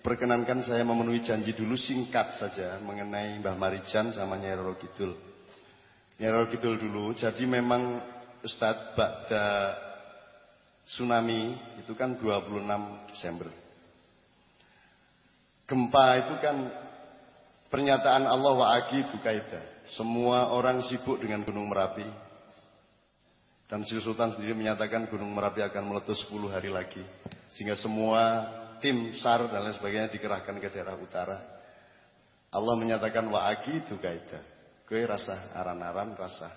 perkenankan saya memenuhi janji dulu singkat saja mengenai Mbah Marijan sama Nyai Roro Kidul. Nyai Roro Kidul dulu, jadi memang Ustadz Bakda tsunami itu kan 26 Desember. Gempa itu kan pernyataan Allah wa itu kaidah. Semua orang sibuk dengan Gunung Merapi. Dan Sri Sultan sendiri menyatakan Gunung Merapi akan meletus 10 hari lagi. Sehingga semua tim SAR dan lain sebagainya dikerahkan ke daerah utara. Allah menyatakan wa itu kaidah. Kue rasa aran-aran, rasa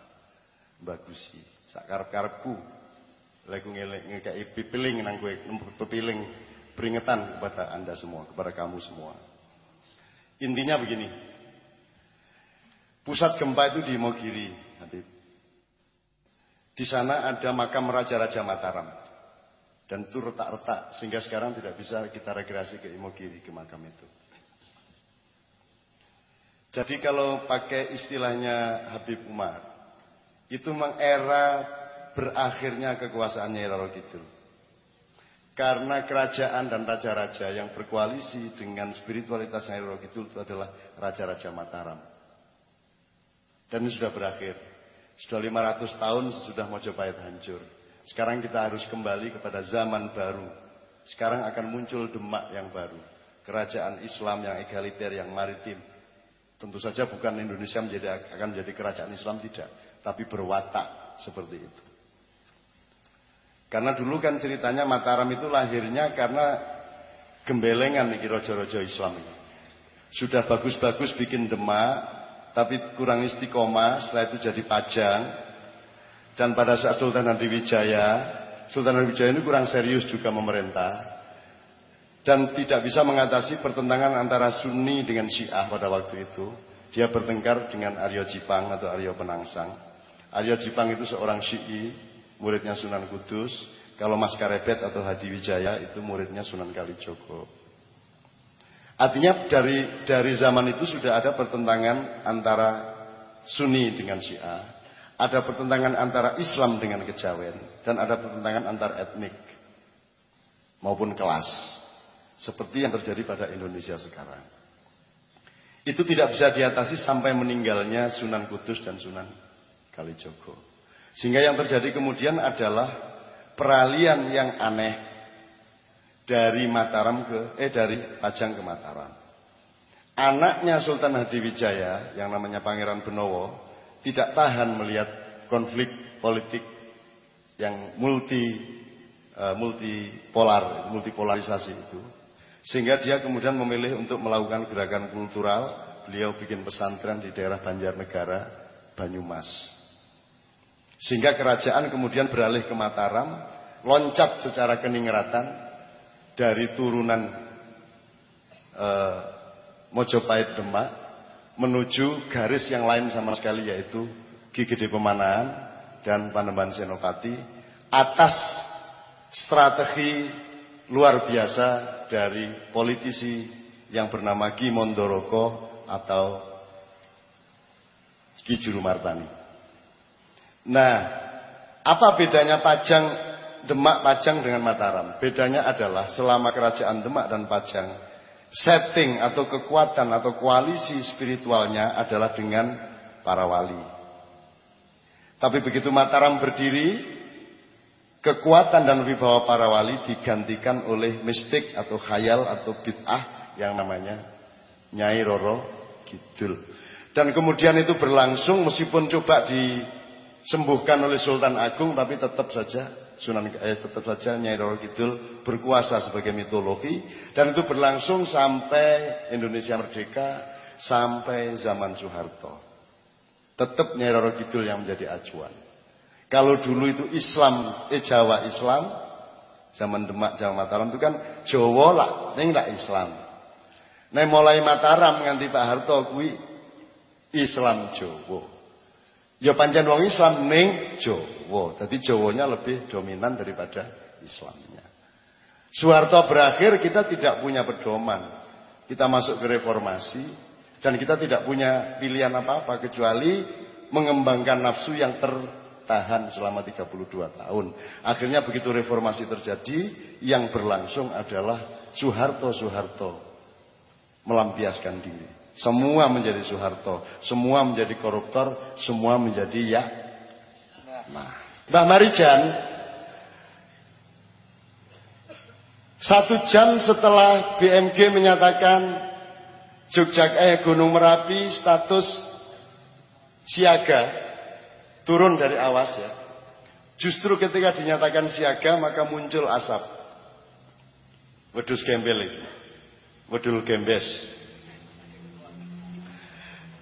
bagusi. Sakarep-karepku. Lagu ngelek ngekei pipiling nang kue, pepiling peringatan kepada Anda semua, kepada kamu semua. Intinya begini. Pusat gempa itu di Mogiri, Habib. Di sana ada makam Raja-Raja Mataram. Dan itu retak-retak sehingga sekarang tidak bisa kita rekreasi ke Imogiri ke makam itu. Jadi kalau pakai istilahnya Habib Umar, itu memang era berakhirnya kekuasaannya Roro Kidul. Karena kerajaan dan raja-raja yang berkoalisi dengan spiritualitas Roro Kidul itu adalah raja-raja Mataram. Dan ini sudah berakhir. Sudah 500 tahun sudah Mojopahit hancur. Sekarang kita harus kembali kepada zaman baru. Sekarang akan muncul Demak yang baru. Kerajaan Islam yang egaliter, yang maritim. Tentu saja bukan Indonesia menjadi akan menjadi kerajaan Islam tidak, tapi berwatak seperti itu. Karena dulu kan ceritanya Mataram itu lahirnya karena gembelengan nih rojo-rojo Islam ini. Sudah bagus-bagus bikin demak, tapi kurang istiqomah, setelah itu jadi pajang. Dan pada saat Sultan Wijaya, Sultan Wijaya ini kurang serius juga memerintah. Dan tidak bisa mengatasi pertentangan antara Sunni dengan Syiah pada waktu itu. Dia bertengkar dengan Aryo Jipang atau Aryo Penangsang. Aryo Jipang itu seorang Syi'i muridnya Sunan Kudus. Kalau Mas Karebet atau Hadi Wijaya itu muridnya Sunan Kalijogo. Artinya dari dari zaman itu sudah ada pertentangan antara Sunni dengan Syiah, ada pertentangan antara Islam dengan kejawen, dan ada pertentangan antar etnik maupun kelas. Seperti yang terjadi pada Indonesia sekarang. Itu tidak bisa diatasi sampai meninggalnya Sunan Kudus dan Sunan Kalijogo. Sehingga yang terjadi kemudian adalah peralihan yang aneh dari Mataram ke eh dari Pajang ke Mataram. Anaknya Sultan Hadiwijaya yang namanya Pangeran Benowo tidak tahan melihat konflik politik yang multi uh, multipolar, multipolarisasi itu. Sehingga dia kemudian memilih untuk melakukan gerakan kultural. Beliau bikin pesantren di daerah Banjarnegara, Banyumas. Sehingga kerajaan kemudian beralih ke Mataram, loncat secara keningratan dari turunan e, Mojopahit Demak menuju garis yang lain sama sekali yaitu Gede Pemanahan dan Panembahan Senopati atas strategi luar biasa dari politisi yang bernama Ki Mondoroko atau Ki Jurumartani. Nah, apa bedanya Pajang Demak Pajang dengan Mataram? Bedanya adalah selama kerajaan Demak dan Pajang setting atau kekuatan atau koalisi spiritualnya adalah dengan para wali. Tapi begitu Mataram berdiri, kekuatan dan wibawa para wali digantikan oleh mistik atau khayal atau bid'ah yang namanya Nyai Roro Kidul. Dan kemudian itu berlangsung meskipun coba di sembuhkan oleh Sultan Agung tapi tetap saja Sunan eh, tetap saja Nyai Roro Kidul berkuasa sebagai mitologi dan itu berlangsung sampai Indonesia merdeka sampai zaman Soeharto. Tetap Nyai Roro Kidul yang menjadi acuan. Kalau dulu itu Islam, eh Jawa Islam, zaman Demak Jawa Mataram itu kan Jawa lah, ini lah Islam. Nah mulai Mataram nganti Pak Harto kui Islam Jawa. Ya pancen wong Islam ning Jawa. Jadi Jawanya lebih dominan daripada Islamnya. Soeharto berakhir kita tidak punya pedoman. Kita masuk ke reformasi dan kita tidak punya pilihan apa-apa kecuali mengembangkan nafsu yang tertahan selama 32 tahun. Akhirnya begitu reformasi terjadi, yang berlangsung adalah Soeharto Soeharto melampiaskan diri. Semua menjadi Soeharto, semua menjadi koruptor, semua menjadi ya. Nah, Mbah Marijan satu jam setelah BMG menyatakan Jogja eh Gunung Merapi status siaga turun dari awas ya. Justru ketika dinyatakan siaga maka muncul asap. Wedus gembel itu. Wedul gembes.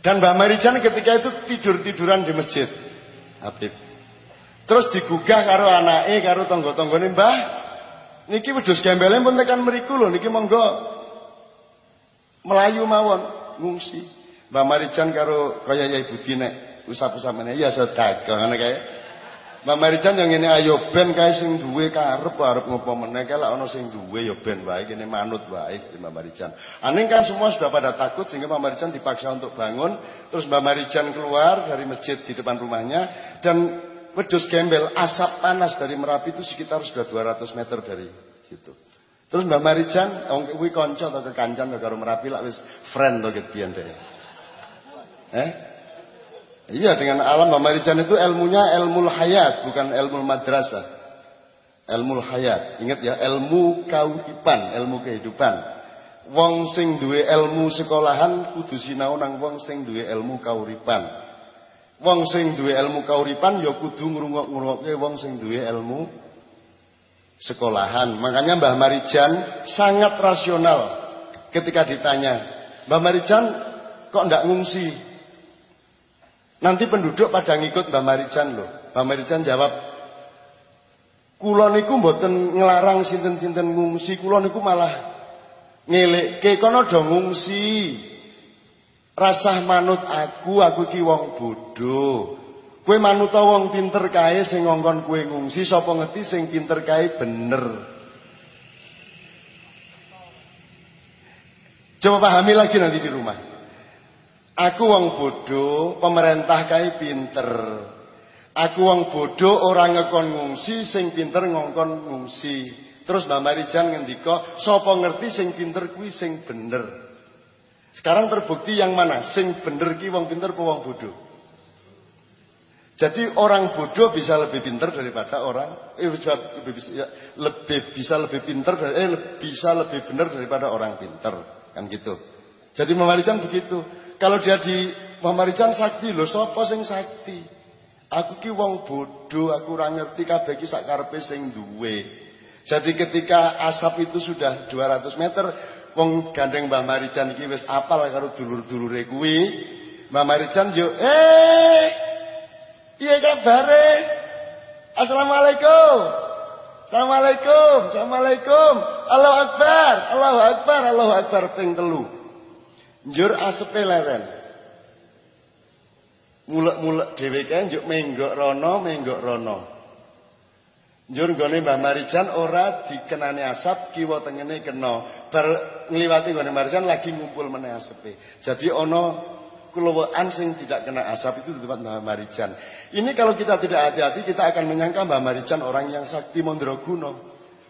Dan Mbak Marijan ketika itu tidur-tiduran di masjid. Habib. Terus digugah karo anake karo tangga-tanggane, "Mbah, niki wedhus gembele pun tekan mriku lho, niki monggo melayu mawon ngungsi." Mbak Marijan karo kaya Yai Budi nek usap-usap meneh ya sedekah ngene kae. Mbak Marijan yang ini ayo ben kae sing duwe karep arep ngopo meneh kae lak ana sing duwe ya ben wae kene manut wae Mbak Marijan. Aning kan semua sudah pada takut sehingga Mbak Marijan dipaksa untuk bangun, terus Mbak Marijan keluar dari masjid di depan rumahnya dan wedus gembel asap panas dari Merapi itu sekitar sudah 200 meter dari situ. Terus Mbak Marijan wong kuwi kanca atau kekancan karo Merapi lak wis friend to ket Eh? Iya dengan alam Mbak Marijan itu ilmunya ilmu hayat bukan ilmu madrasah. Ilmu hayat. Ingat ya, ilmu kehidupan, ilmu kehidupan. Wong sing duwe ilmu sekolahan kudu sinau nang wong sing duwe ilmu kauripan. Wong sing duwe ilmu kauripan ya kudu ngrungok-ngrungokke wong sing duwe ilmu sekolahan. Makanya Mbah Marijan sangat rasional ketika ditanya, "Mbah Marijan kok ndak ngungsi?" Nanti penduduk pada ngikut Mbak Marijan loh. Mbak Marijan jawab, Kula niku mboten ngelarang sinten-sinten ngungsi, kula niku malah ngelekke kono do ngungsi. Rasah manut aku, aku ki wong bodho. Kowe manut wong pinter kae sing ngongkon kowe ngungsi, sapa ngerti sing pinter kae bener. Coba pahami lagi nanti di rumah. Aku wong bodoh, pemerintah kai pinter. Aku wong bodoh orang ngekon ngungsi, sing pinter ngongkon ngungsi. Terus Mbak Marijan ngendika, sapa ngerti sing pinter kuwi sing bener. Sekarang terbukti yang mana? Sing bener ki wong pinter apa wong bodoh? Jadi orang bodoh bisa lebih pinter daripada orang eh, lebih bisa, ya, lebih bisa lebih pinter eh, bisa lebih benar daripada orang pinter kan gitu. Jadi Marijan begitu. Kalau dia di Mamarijan sakti lho, sapa sing sakti? Aku ki wong bodoh, aku ora ngerti kabeh ki sak karepe duwe. Jadi ketika asap itu sudah 200 meter, wong gandeng Mbah Marijan iki wis apal karo dulur-dulure kuwi. Mbah Marijan yo, "Eh! Piye kabare? Assalamualaikum." Assalamualaikum, Assalamualaikum. Allahu Akbar, Allahu Akbar, Allahu Akbar ping. Njur asepe leren. Mulek-mulek dhewe kae njuk menggok rono, menggok rono. Njur nggone Mbah Marijan ora dikenani asap, kiwa tengene kena. Bar ngliwati nggone Marijan lagi ngumpul meneh asepe. Jadi ana keluwaan sing tidak kena asap itu di tempat Mbah Marijan. Ini kalau kita tidak hati-hati kita akan menyangka Mbah Marijan orang yang sakti Mondraguna.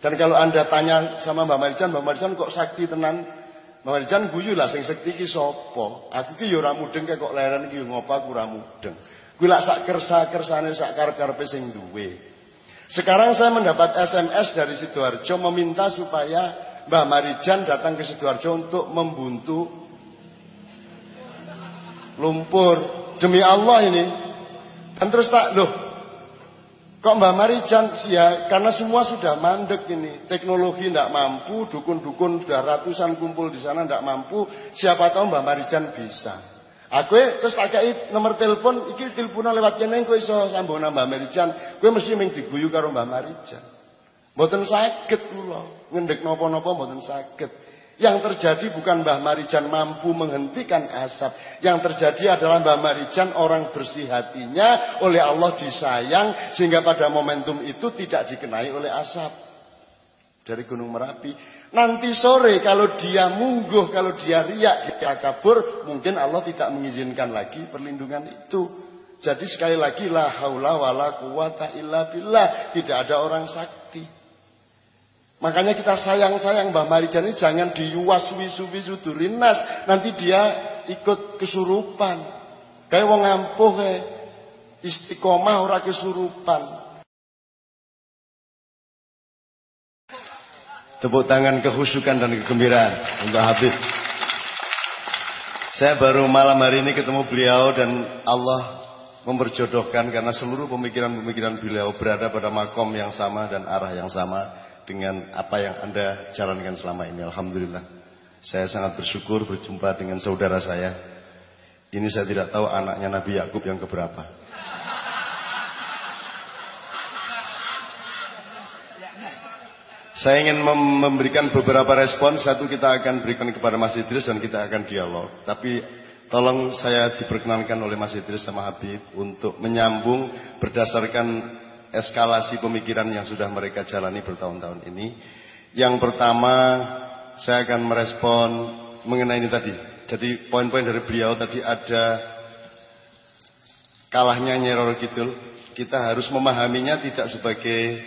Dan kalau Anda tanya sama Mbah Marijan, Mbah Marijan kok sakti tenan? Marijan guyu lah sing sekti ki sapa? Aku ki ya ora mudeng kok leren iki ngopo aku ora mudeng. Kuwi lak sak kersa-kersane sak karep-karepe sing duwe. Sekarang saya mendapat SMS dari Sidoarjo meminta supaya Mbah Marijan datang ke Sidoarjo untuk membuntu lumpur. Demi Allah ini. Dan terus tak, loh Kok Mbak Marijan ya karena semua sudah mandek ini. Teknologi tidak mampu, dukun-dukun sudah ratusan kumpul di sana tidak mampu. Siapa tahu Mbak Marijan bisa. Aku terus tak nomor telepon, iki teleponan lewat kene kowe iso sambung Mbak Marijan. Kowe mesti ming diguyu karo Mbak Marijan. Mboten saged kula. Ngendek napa-napa mboten saged. Yang terjadi bukan Mbah Marijan mampu menghentikan asap. Yang terjadi adalah Mbah Marijan orang bersih hatinya oleh Allah disayang sehingga pada momentum itu tidak dikenai oleh asap dari Gunung Merapi. Nanti sore kalau dia mungguh, kalau dia riak, dia kabur, mungkin Allah tidak mengizinkan lagi perlindungan itu. Jadi sekali lagi la haula wala quwata illa billah, tidak ada orang sakti. Makanya kita sayang-sayang Mbah Marijan ini jangan diuas wisu-wisu durinas. Nanti dia ikut kesurupan. Kayak wong ampuh kayak istiqomah ora kesurupan. Tepuk tangan kehusukan dan kegembiraan untuk Habib. Saya baru malam hari ini ketemu beliau dan Allah memperjodohkan karena seluruh pemikiran-pemikiran beliau berada pada makom yang sama dan arah yang sama dengan apa yang Anda jalankan selama ini. Alhamdulillah. Saya sangat bersyukur berjumpa dengan saudara saya. Ini saya tidak tahu anaknya Nabi Yakub yang keberapa. Saya ingin memberikan beberapa respon. Satu kita akan berikan kepada Mas Idris dan kita akan dialog. Tapi tolong saya diperkenankan oleh Mas Idris sama Habib untuk menyambung berdasarkan eskalasi pemikiran yang sudah mereka jalani bertahun-tahun ini. Yang pertama, saya akan merespon mengenai ini tadi. Jadi poin-poin dari beliau tadi ada kalahnya Nyeror Kidul. Kita harus memahaminya tidak sebagai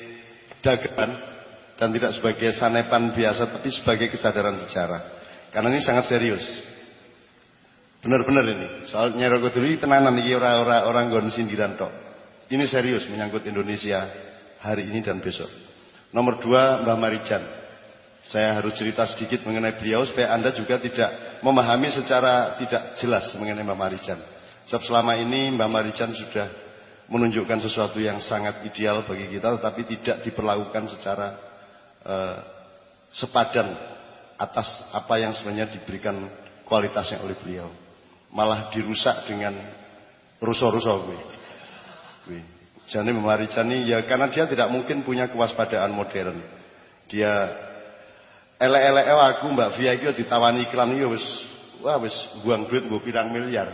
dagangan dan tidak sebagai sanepan biasa, tapi sebagai kesadaran sejarah. Karena ini sangat serius. Benar-benar ini. Soal Nyeror Kidul ini tenanan ini orang-orang orang gon sindiran. Ini serius menyangkut Indonesia hari ini dan besok. Nomor dua, Mbah Marijan. Saya harus cerita sedikit mengenai beliau supaya Anda juga tidak memahami secara tidak jelas mengenai Mbah Marijan. Sebab selama ini Mbah Marijan sudah menunjukkan sesuatu yang sangat ideal bagi kita tetapi tidak diperlakukan secara uh, sepadan atas apa yang sebenarnya diberikan kualitasnya oleh beliau. Malah dirusak dengan rusuh-rusuh Jani Jani ya karena dia tidak mungkin punya kewaspadaan modern. Dia elek-elek aku Mbak Via itu ditawani iklan ya wis wah wis buang duit gue pirang miliar.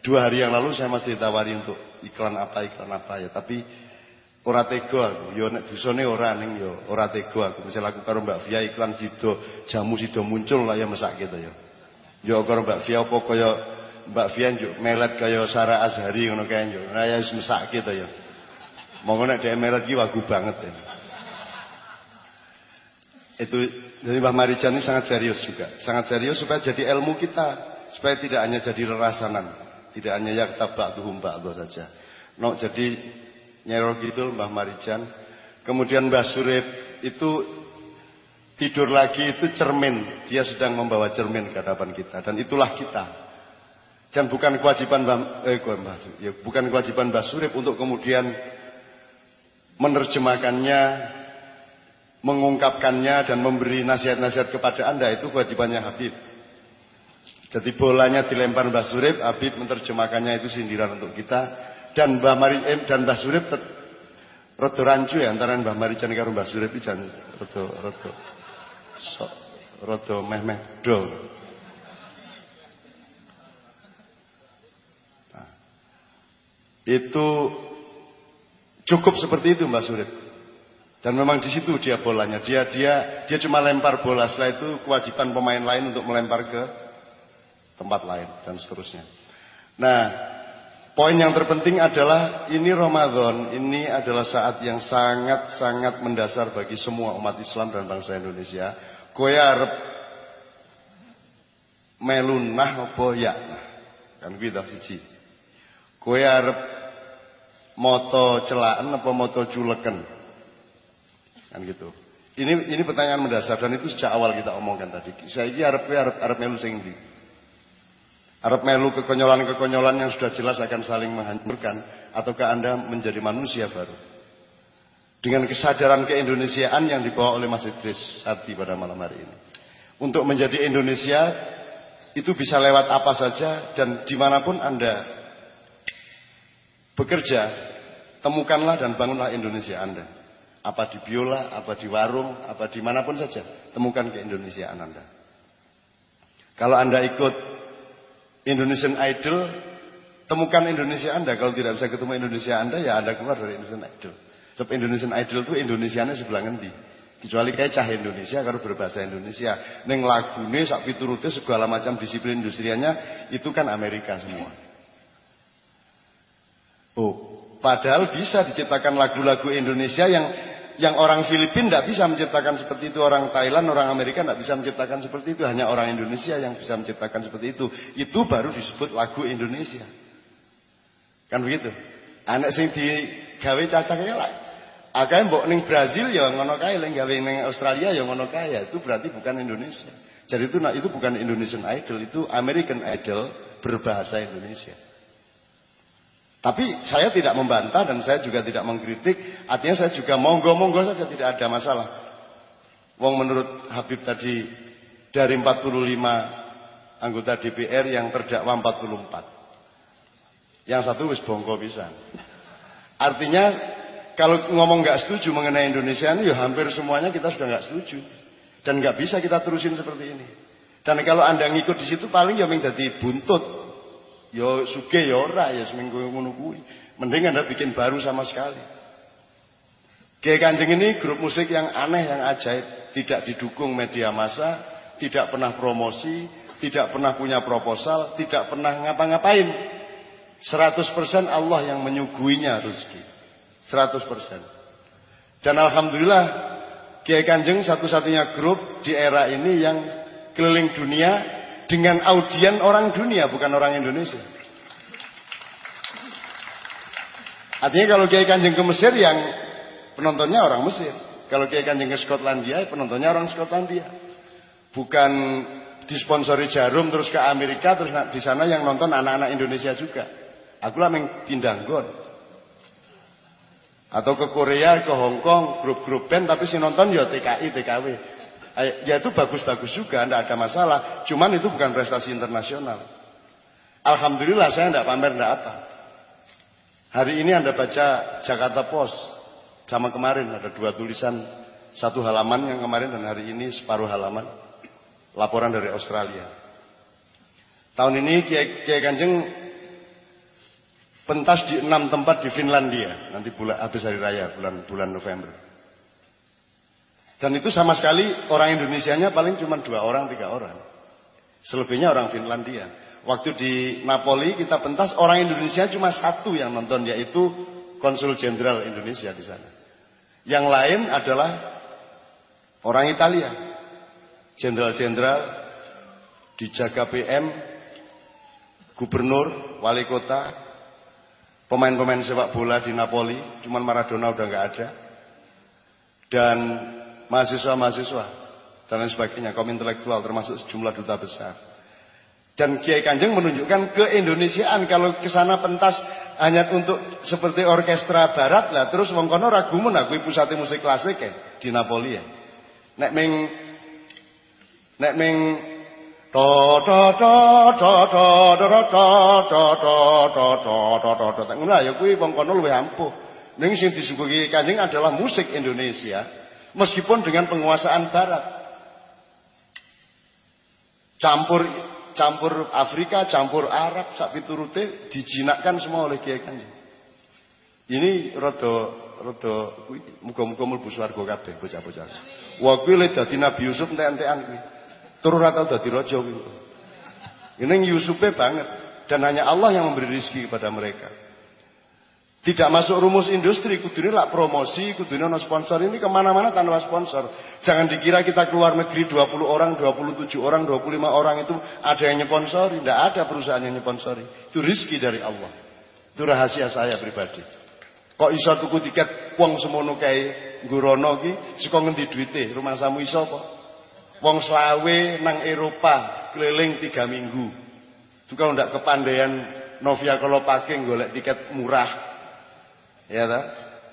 Dua hari yang lalu saya masih ditawari untuk iklan apa iklan apa ya tapi ora tega aku. Yo nek dusane ora ning yo ora tega aku. Misal aku karo Mbak Via iklan sido jamu sido muncul lah ya mesak gitu ya. Yo karo Mbak Via apa kaya Mbak Fian juk melet kaya Sarah Azhari ngono kae juk. Nah ya wis mesake to ya. Monggo nek dhek melet iki wagu banget ya. Itu dari Mbah Marijan ini sangat serius juga. Sangat serius supaya jadi ilmu kita, supaya tidak hanya jadi rerasanan, tidak hanya yaktab ba'duhum ba'du saja. No, jadi nyerok gitu Mbah Marijan. Kemudian Mbah Surip itu tidur lagi itu cermin. Dia sedang membawa cermin ke hadapan kita dan itulah kita. Dan bukan kewajiban eh, ya, bukan kewajiban Mbah Surip untuk kemudian menerjemahkannya, mengungkapkannya dan memberi nasihat-nasihat kepada Anda itu kewajibannya Habib. Jadi bolanya dilempar Mbah Surip, Habib menerjemahkannya itu sindiran untuk kita dan Mbah Mari eh, dan Mbah Surip rodo rancu ya antara Mbah Marijan karo Mbah Surip iki jan rodo sok rodo meh-meh do. Itu cukup seperti itu Mbak Surip. Dan memang di situ dia bolanya. Dia dia dia cuma lempar bola. Setelah itu kewajiban pemain lain untuk melempar ke tempat lain dan seterusnya. Nah, poin yang terpenting adalah ini Ramadan, ini adalah saat yang sangat-sangat mendasar bagi semua umat Islam dan bangsa Indonesia. Kowe arep melunah apa ya? Kan gitu siji. Kowe arep moto celaan apa moto juleken? Kan gitu. Ini ini pertanyaan mendasar dan itu sejak awal kita omongkan tadi. Saya ini harap harap harap melu sing harap melu kekonyolan-kekonyolan yang sudah jelas akan saling menghancurkan ataukah anda menjadi manusia baru? Dengan kesadaran keindonesiaan yang dibawa oleh Mas Idris Sati pada malam hari ini. Untuk menjadi Indonesia itu bisa lewat apa saja dan di mana pun anda bekerja, temukanlah dan bangunlah Indonesia Anda. Apa di biola, apa di warung, apa di mana pun saja, temukan ke Indonesia Anda. Kalau Anda ikut Indonesian Idol, temukan Indonesia Anda. Kalau tidak bisa ketemu Indonesia Anda, ya Anda keluar dari Indonesian Idol. Sebab Indonesian Idol itu Indonesianya sebelah ngendi. Kecuali kayak cah Indonesia kalau berbahasa Indonesia. Neng lagune sak piturute segala macam disiplin industrianya itu kan Amerika semua. Oh, padahal bisa diciptakan lagu-lagu Indonesia yang yang orang Filipina tidak bisa menciptakan seperti itu, orang Thailand, orang Amerika tidak bisa menciptakan seperti itu, hanya orang Indonesia yang bisa menciptakan seperti itu. Itu baru disebut lagu Indonesia. Kan begitu? Anak sing digawe cacangnya lah. Akeh mbok ning Brazil ya ngono kae, lek gawe ning Australia ya ngono kae. Ya, itu berarti bukan Indonesia. Jadi itu nah, itu bukan Indonesian Idol, itu American Idol berbahasa Indonesia. Tapi saya tidak membantah dan saya juga tidak mengkritik. Artinya saya juga monggo-monggo saja tidak ada masalah. Wong menurut Habib tadi dari 45 anggota DPR yang terdakwa 44. Yang satu wis bongko bisa. Artinya kalau ngomong nggak setuju mengenai Indonesia ini ya hampir semuanya kita sudah nggak setuju. Dan nggak bisa kita terusin seperti ini. Dan kalau Anda ngikut di situ paling ya menjadi buntut. Yo suge yo ora ya seminggu ngono kuwi. Mending Anda bikin baru sama sekali. Kiai Kanjeng ini grup musik yang aneh yang ajaib, tidak didukung media massa, tidak pernah promosi, tidak pernah punya proposal, tidak pernah ngapa-ngapain. 100% Allah yang menyuguhinya rezeki. 100%. Dan alhamdulillah Kiai Kanjeng satu-satunya grup di era ini yang keliling dunia dengan audien orang dunia bukan orang Indonesia. Artinya kalau Kiai Kanjeng ke Mesir yang penontonnya orang Mesir. Kalau Kiai Kanjeng ke Skotlandia penontonnya orang Skotlandia. Bukan disponsori Jarum terus ke Amerika terus di sana yang nonton anak-anak Indonesia juga. Aku lah pindah gon. Atau ke Korea, ke Hong Kong, grup-grup band tapi si nonton ya TKI, TKW. Eh, ya itu bagus-bagus juga, tidak ada masalah. Cuman itu bukan prestasi internasional. Alhamdulillah saya tidak pamer, tidak apa. Hari ini Anda baca Jakarta Post. Sama kemarin ada dua tulisan. Satu halaman yang kemarin dan hari ini separuh halaman. Laporan dari Australia. Tahun ini Kiai, Kiai Kanjeng pentas di enam tempat di Finlandia. Nanti bulan habis hari raya bulan bulan November. Dan itu sama sekali orang Indonesianya paling cuma dua orang, tiga orang. Selebihnya orang Finlandia. Waktu di Napoli kita pentas orang Indonesia cuma satu yang nonton yaitu konsul jenderal Indonesia di sana. Yang lain adalah orang Italia. Jenderal-jenderal dijaga PM, gubernur, wali kota, pemain-pemain sepak bola di Napoli, cuman Maradona udah nggak ada. Dan mahasiswa-mahasiswa dan lain sebagainya, kaum intelektual termasuk sejumlah duta besar. Dan Kiai Kanjeng menunjukkan keindonesiaan kalau ke sana pentas hanya untuk seperti orkestra barat lah terus wong kono ragu aku pusat musik klasik ya di Napoli ya. Nek ming nek ming to to to to to to to to to to to to ya kuwi wong kono luwih ampuh. Ning sing disuguhi Kanjeng adalah musik Indonesia Meskipun dengan penguasaan barat. Campur campur Afrika, campur Arab, sak piturute dijinakkan semua oleh Kiai Kanjeng. Ini rada rada kuwi muga-muga mlebu swarga kabeh bocah-bocah. Wah kuwi le Nabi Yusuf entek-entekan kuwi. Tur ora tau kuwi. Ini Yusufe banget dan hanya Allah yang memberi rezeki kepada mereka. Tidak masuk rumus industri, kudune lah promosi, kudune no sponsor ini ke mana-mana tanpa sponsor. Jangan dikira kita keluar negeri 20 orang, 27 orang, 25 orang itu ada yang nyponsori. Tidak ada perusahaan yang nyponsori. Itu rizki dari Allah. Itu rahasia saya pribadi. Kok iso tuku tiket wong semono kae gurono ki saka ngendi duite? Rumah samu iso kok. Wong nang Eropa keliling tiga minggu. Itu ndak kepandaian Novia kalau pakai golek tiket murah ya tak?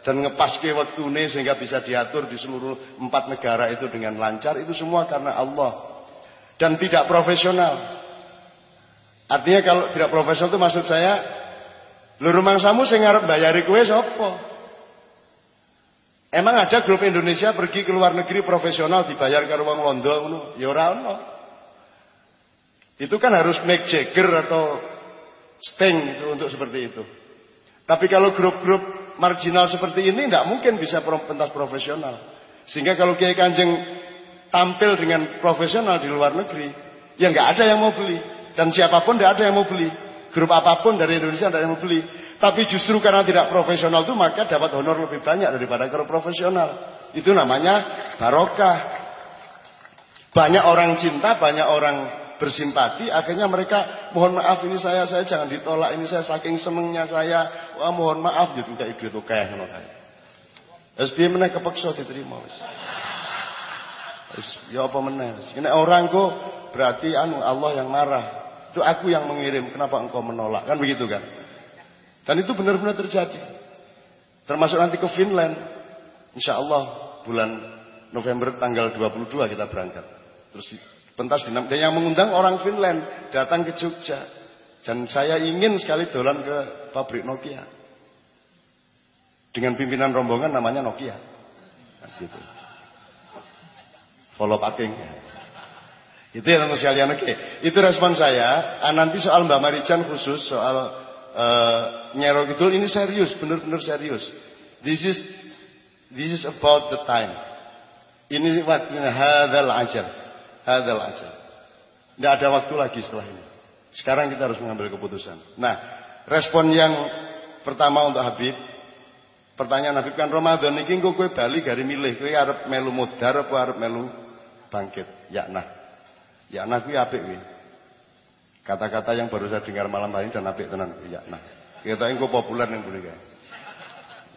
dan ngepaske waktune sehingga bisa diatur di seluruh empat negara itu dengan lancar itu semua karena Allah dan tidak profesional artinya kalau tidak profesional itu maksud saya lu rumah samu sing ngarep bayari kue sopo Emang ada grup Indonesia pergi ke luar negeri profesional dibayar ke ruang Londo ngono? Ya. Itu kan harus make Jagger atau Sting itu untuk seperti itu. Tapi kalau grup-grup marginal seperti ini tidak mungkin bisa pentas profesional. Sehingga kalau Kiai Kanjeng tampil dengan profesional di luar negeri, ya nggak ada yang mau beli. Dan siapa pun tidak ada yang mau beli. Grup apa pun dari Indonesia tidak ada yang mau beli. Tapi justru karena tidak profesional itu maka dapat honor lebih banyak daripada kalau profesional. Itu namanya barokah. Banyak orang cinta, banyak orang bersimpati, akhirnya mereka mohon maaf ini saya, saya jangan ditolak, ini saya saking senengnya saya, wah mohon maaf gitu kayak gitu kayak ngono kae. Piye meneh kepeksa diterima wis. Ya apa meneh. Ini orang kok berarti anu Allah yang marah. Itu aku yang mengirim, kenapa engkau menolak? Kan begitu kan? Dan itu benar-benar terjadi. Termasuk nanti ke Finland. Insya Allah bulan November tanggal 22 kita berangkat. Terus pentas dinam. Dan yang mengundang orang Finland datang ke Jogja. Dan saya ingin sekali dolan ke pabrik Nokia. Dengan pimpinan rombongan namanya Nokia. Nah, gitu. Follow packing. Itu yang sekalian oke. Itu respon saya. Ah, nanti soal Mbak Marijan khusus soal uh, Nyero Kidul ini serius, benar-benar serius. This is this is about the time. Ini waktunya hadal ajar. Hadal ajar. Tidak ada waktu lagi setelah ini. Sekarang kita harus mengambil keputusan. Nah, respon yang pertama untuk Habib. Pertanyaan Habib kan Ramadan ini kok kowe bali gari milih kowe arep melu mudar apa arep melu bangkit. Ya nah. Ya nah kuwi apik kuwi. Kata-kata yang baru saya dengar malam hari dan apik tenan ya nah. Kita engko populer mriki kae.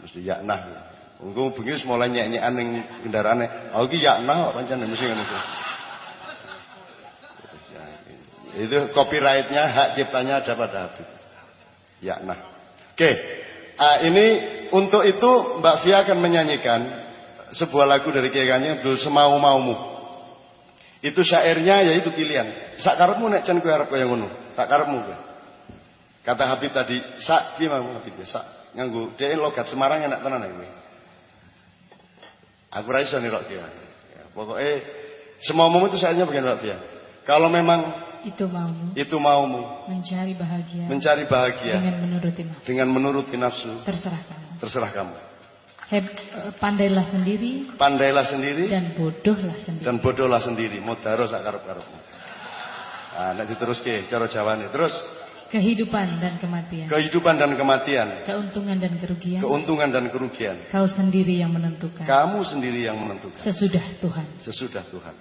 Mesti ya nah. Engko bengi mulai nyek-nyekan ning kendaraane. Aku ki ya nah pancen mesti ngono Itu copyrightnya, hak ciptanya ada pada Habib. Ya nah. Oke. Uh, ini untuk itu Mbak Fia akan menyanyikan sebuah lagu dari Kiai Kanjeng Semau-maumu. Itu syairnya yaitu pilihan. Sak karepmu nek cen kowe arep kaya ngono. Sak karepmu kowe. Kata Habib tadi, sak mau Habib sak nganggo logat Semarang enak tenan iki. Aku ra iso nirok dia. Ya, pokoknya semua itu syairnya bagian Mbak Fia. Kalau memang itu maumu. Itu maumu. Mencari bahagia. Mencari bahagia. Dengan menuruti nafsu. Dengan menuruti nafsu. Terserah kamu. Terserah kamu. Heb, pandailah sendiri. Pandailah sendiri. Dan bodohlah sendiri. Dan bodohlah sendiri. Modaro sak karep-karepmu. Ah nek diteruske cara jawane. Terus? Kehidupan dan kematian. Kehidupan dan kematian. Keuntungan dan kerugian. Keuntungan dan kerugian. Kau sendiri yang menentukan. Kamu sendiri yang menentukan. Sesudah Tuhan. Sesudah Tuhan.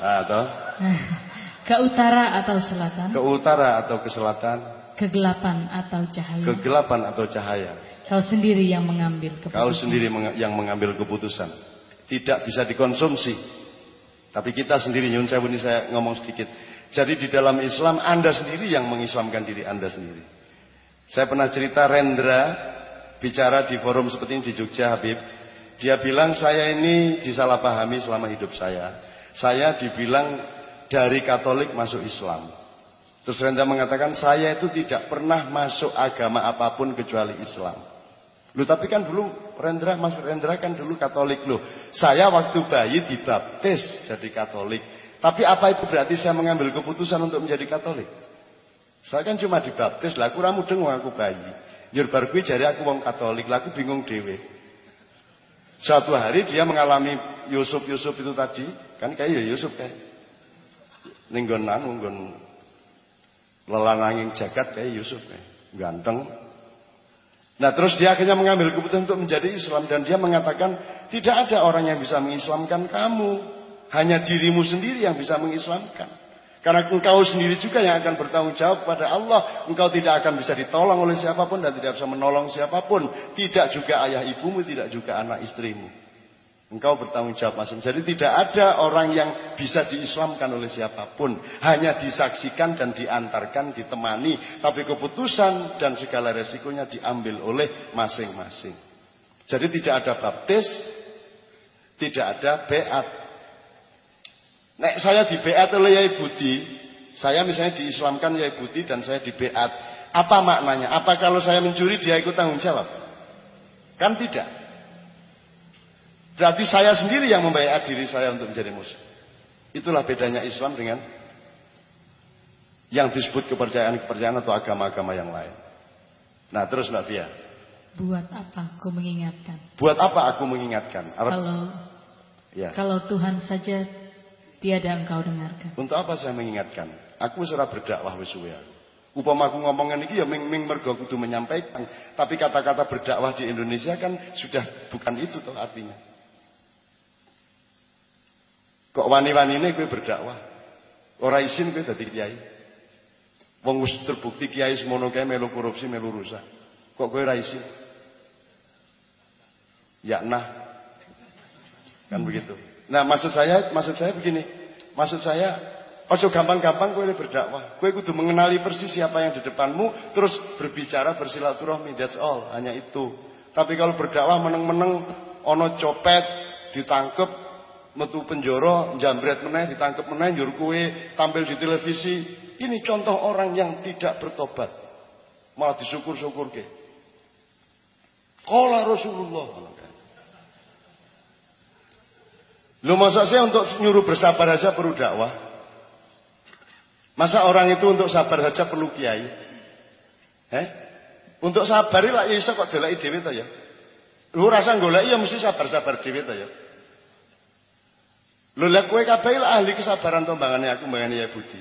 Ah toh ke utara atau selatan ke utara atau ke selatan kegelapan atau cahaya kegelapan atau cahaya Kau sendiri yang mengambil keputusan. Kau sendiri yang mengambil keputusan. Tidak bisa dikonsumsi. Tapi kita sendiri, nyun saya ini saya ngomong sedikit. Jadi di dalam Islam Anda sendiri yang mengislamkan diri Anda sendiri. Saya pernah cerita Rendra bicara di forum seperti ini di Jogja Habib. Dia bilang saya ini disalahpahami selama hidup saya. Saya dibilang dari Katolik masuk Islam. Terus Rendra mengatakan saya itu tidak pernah masuk agama apa pun kecuali Islam. Lu tapi kan dulu Rendra, Mas Rendra kan dulu Katolik loh. Saya waktu bayi dibaptis jadi Katolik. Tapi apa itu berarti saya mengambil keputusan untuk menjadi Katolik? Saya kan cuma dibaptis, lah aku ramu dengung aku bayi. Nyur bar jari aku wong Katolik, lah aku bingung dewe. Suatu hari dia mengalami Yusuf Yusuf itu tadi, kan kayak ya Yusuf kayak. Ninggonan nggon lelananging jagat kayak Yusuf kayak. Ganteng, Nah terus dia akhirnya mengambil keputusan untuk menjadi Islam dan dia mengatakan tidak ada orang yang bisa mengislamkan kamu, hanya dirimu sendiri yang bisa mengislamkan. Karena engkau sendiri juga yang akan bertanggung jawab pada Allah. Engkau tidak akan bisa ditolong oleh siapa pun dan tidak bisa menolong siapa pun. Tidak juga ayah ibumu, tidak juga anak istrimu. Engkau bertanggung jawab masing Jadi tidak ada orang yang bisa diislamkan oleh siapa pun. Hanya disaksikan dan diantarkan, ditemani. Tapi keputusan dan segala resikonya diambil oleh masing-masing. Jadi tidak ada baptis, tidak ada beat. Nek saya di beat oleh Yai Budi, saya misalnya diislamkan Yai Budi dan saya di beat. Apa maknanya? Apa kalau saya mencuri dia ikut tanggung jawab? Kan tidak. Berarti saya sendiri yang membayar diri saya untuk menjadi muslim. Itulah bedanya Islam dengan yang disebut kepercayaan-kepercayaan atau agama-agama yang lain. Nah terus Mbak Fia. Buat apa aku mengingatkan? Buat apa aku mengingatkan? Kalau ya. kalau Tuhan saja tiada engkau dengarkan. Untuk apa saya mengingatkan? Aku sudah berdakwah wisuya. Upama aku ngomongin ini ya ming-ming mergo kudu menyampaikan, tapi kata-kata berdakwah di Indonesia kan sudah bukan itu tuh artinya. Kok wani-wani ini gue berdakwah? Orang isin gue tadi kiai. Wong wis terbukti kiai semono kae melu korupsi, melu rusak. Kok gue ora isin? Ya nah. Kan begitu. Nah, maksud saya maksud saya begini. Maksud saya Ojo gampang-gampang kowe berdakwah. Kowe kudu mengenali persis siapa yang di depanmu, terus berbicara bersilaturahmi. That's all, hanya itu. Tapi kalau berdakwah meneng-meneng ono copet ditangkep metu penjoro jambret meneh ditangkep meneh njur kue tampil di televisi ini contoh orang yang tidak bertobat malah disyukur-syukur ke Kala Rasulullah Lu masa saya untuk nyuruh bersabar aja perlu dakwah Masa orang itu untuk sabar saja perlu kiai? Eh? Untuk sabar lah ya iso kok doleki dhewe ya. Lu rasa goleki ya mesti sabar-sabar dhewe ya. Lu lek kowe kabeh lah ahli kesabaran to mbangane aku mbangane ya Budi.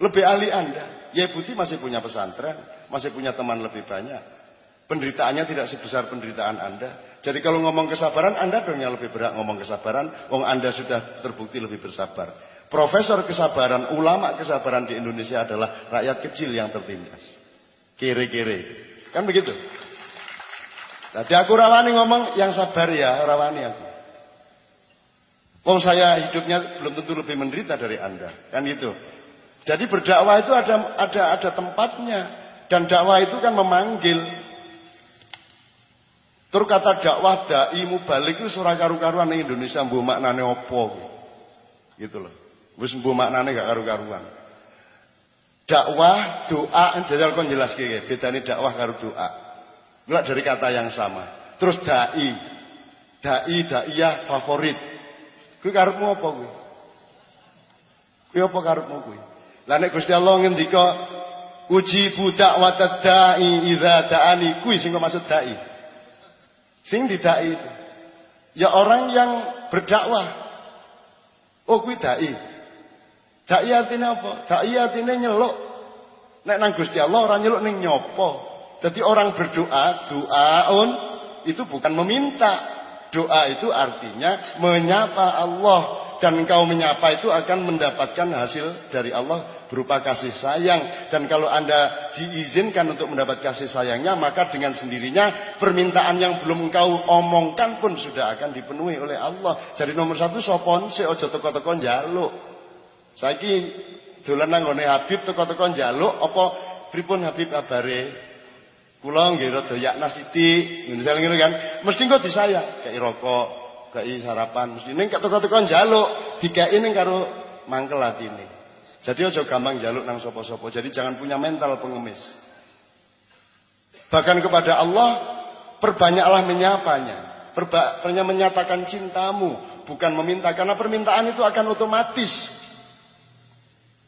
Lebih ahli Anda. Ya Budi masih punya pesantren, masih punya teman lebih banyak. Penderitaannya tidak sebesar penderitaan Anda. Jadi kalau ngomong kesabaran, Anda dong yang lebih berat ngomong kesabaran. Wong Anda sudah terbukti lebih bersabar. Profesor kesabaran, ulama kesabaran di Indonesia adalah rakyat kecil yang tertindas. Kere-kere. Kan begitu. Tadi aku rawani ngomong yang sabar ya, rawani aku. Wong saya hidupnya belum tentu lebih menderita dari Anda, kan gitu. Jadi berdakwah itu ada ada ada tempatnya dan dakwah itu kan memanggil. Terus kata dakwah dai mubalik itu surah karu-karuan Indonesia mbok maknane opo. Gitu loh. Wis mbuh maknane gak karu-karuan. Dakwah, doa, jajal kon jelaske iki, bedane dakwah karo doa. Mulai dari kata yang sama. Terus dai. Dai, daiyah favorit. Kuwi karepmu apa kuwi? Kuwi apa karepmu kuwi? Lah nek Gusti Allah ngendika uji budak wa tadai idza da'ani kuwi sing maksud dai. Sing didai itu. Ya orang yang berdakwah. Oh kuwi dai. Dai artinya apa? Dai artinya nyeluk. Nek nang Gusti Allah orang nyeluk ning nyopo. Jadi orang berdoa, doaun itu bukan meminta. Doa itu artinya menyapa Allah. Dan engkau menyapa itu akan mendapatkan hasil dari Allah berupa kasih sayang. Dan kalau anda diizinkan untuk mendapat kasih sayangnya maka dengan sendirinya permintaan yang belum engkau omongkan pun sudah akan dipenuhi oleh Allah. Jadi nomor satu sopon si ojo teko-teko jaluk Saiki dolan nang Habib teko-teko njaluk apa pripun Habib kabare? Kula nggih rada yakna sithik, misal ngono kan. Mesti engko disayang, kei rokok, kei sarapan, mesti ning teko-teko njaluk, dikeki ning karo mangkel atine. Jadi aja gampang njaluk nang sapa-sapa. Jadi jangan punya mental pengemis. Bahkan kepada Allah perbanyaklah menyapanya. Perbanyak menyatakan cintamu, bukan meminta karena permintaan itu akan otomatis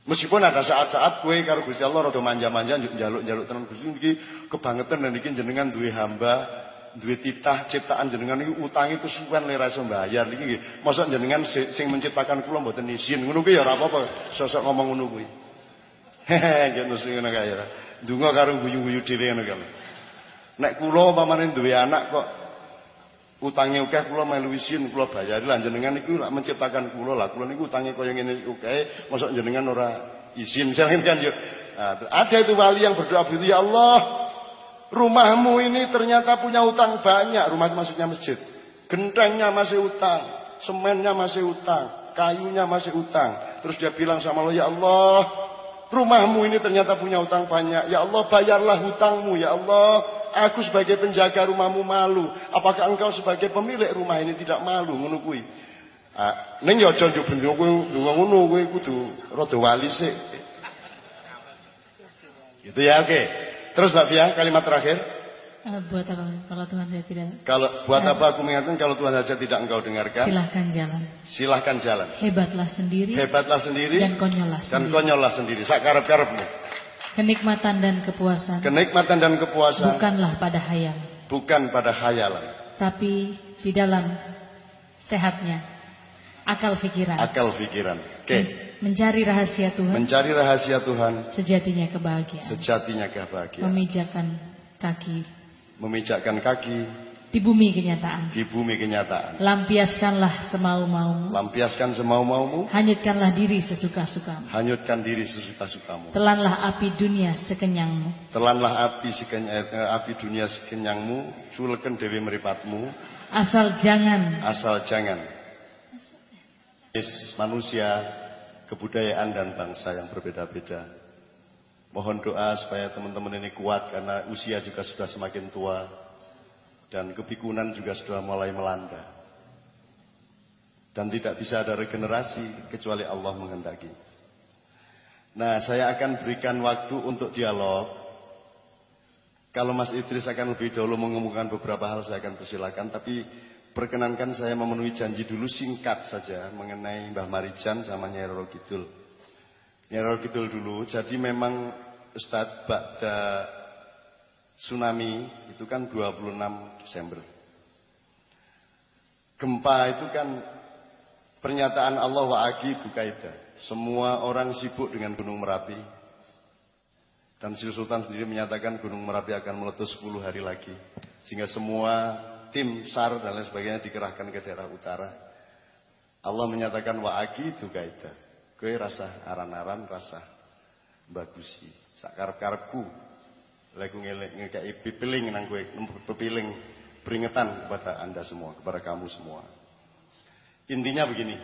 Meskipun ada saat-saat kue karo Gusti Allah rada manja-manja njaluk-njaluk tenan Gusti iki kebangetan dan iki jenengan duwe hamba, duwe titah ciptaan jenengan iki utangi kesuwen le ra iso mbayar niki nggih. Mosok jenengan sing menciptakan kula mboten izin. Ngono kuwi ya ora apa-apa. Sosok ngomong ngono kuwi. Hehe, jeneng sing ngono kae ya. Donga karo guyu-guyu dhewe ngono kae. Nek kula umpamane duwe anak kok Utangnya oke kula melu isin kula bayari lan jenengan niku lak menciptakan kula lah. Kula niku utange kaya ngene oke mosok jenengan ora izin. Misalkan kan yo. Nah, ada itu wali yang berdoa begitu ya Allah rumahmu ini ternyata punya utang banyak. Rumah maksudnya masjid. Gentengnya masih utang semennya masih utang kayunya masih utang. Terus dia bilang sama Allah ya Allah rumahmu ini ternyata punya utang banyak. Ya Allah bayarlah hutangmu ya Allah Aku sebagai penjaga rumahmu malu. Apakah engkau sebagai pemilik rumah ini tidak malu ngono kuwi? Ah, ning yo aja njupuk ngono kuwi kudu rada wali sik. Gitu ya, oke. Terus Mbak Fia, kalimat terakhir. Uh, buat apa kalau Tuhan saya tidak Kalau buat uh, apa aku mengingatkan kalau Tuhan saja tidak engkau dengarkan Silahkan jalan Silahkan jalan Hebatlah sendiri Hebatlah sendiri Dan konyollah sendiri Dan konyollah sendiri Sakarep-karepmu Kenikmatan dan kepuasan. Kenikmatan dan kepuasan. Bukanlah pada hayal. Bukan pada hayalan. Tapi di dalam sehatnya. Akal pikiran. Akal pikiran. Oke. Mencari rahasia Tuhan. Mencari rahasia Tuhan. Sejatinya kebahagiaan. Sejatinya kebahagiaan. Memijakkan kaki. Memijakkan kaki. Di bumi kenyataan. Di bumi kenyataan. Lampiaskanlah semau-maumu. Lampiaskan semau-maumu. Hanyutkanlah diri sesuka-sukamu. Hanyutkan diri sesuka-sukamu. Telanlah api dunia sekenyangmu. Telanlah api sekenya, eh, api dunia sekenyangmu. Culken dewi meripatmu. Asal jangan. Asal jangan. Is manusia, kebudayaan dan bangsa yang berbeda-beda. Mohon doa supaya teman-teman ini kuat karena usia juga sudah semakin tua dan kepikunan juga sudah mulai melanda. Dan tidak bisa ada regenerasi kecuali Allah menghendaki. Nah, saya akan berikan waktu untuk dialog. Kalau Mas Idris akan lebih dahulu mengemukakan beberapa hal, saya akan persilakan. Tapi perkenankan saya memenuhi janji dulu singkat saja mengenai Mbah Marijan sama Nyai Roro Kidul. Nyai Roro Kidul dulu. Jadi memang Ustadz Bakda tsunami itu kan 26 Desember. Gempa itu kan pernyataan Allah wa itu kaidah. Semua orang sibuk dengan Gunung Merapi. Dan Sri Sultan sendiri menyatakan Gunung Merapi akan meletus 10 hari lagi. Sehingga semua tim SAR dan lain sebagainya dikerahkan ke daerah utara. Allah menyatakan wa itu kaidah. Kue rasa aran-aran, rasa bagusi. Sakarep-karepku Lagu ngelek ngekei pipiling nang kowe pepiling peringatan kepada Anda semua, kepada kamu semua. Intinya begini.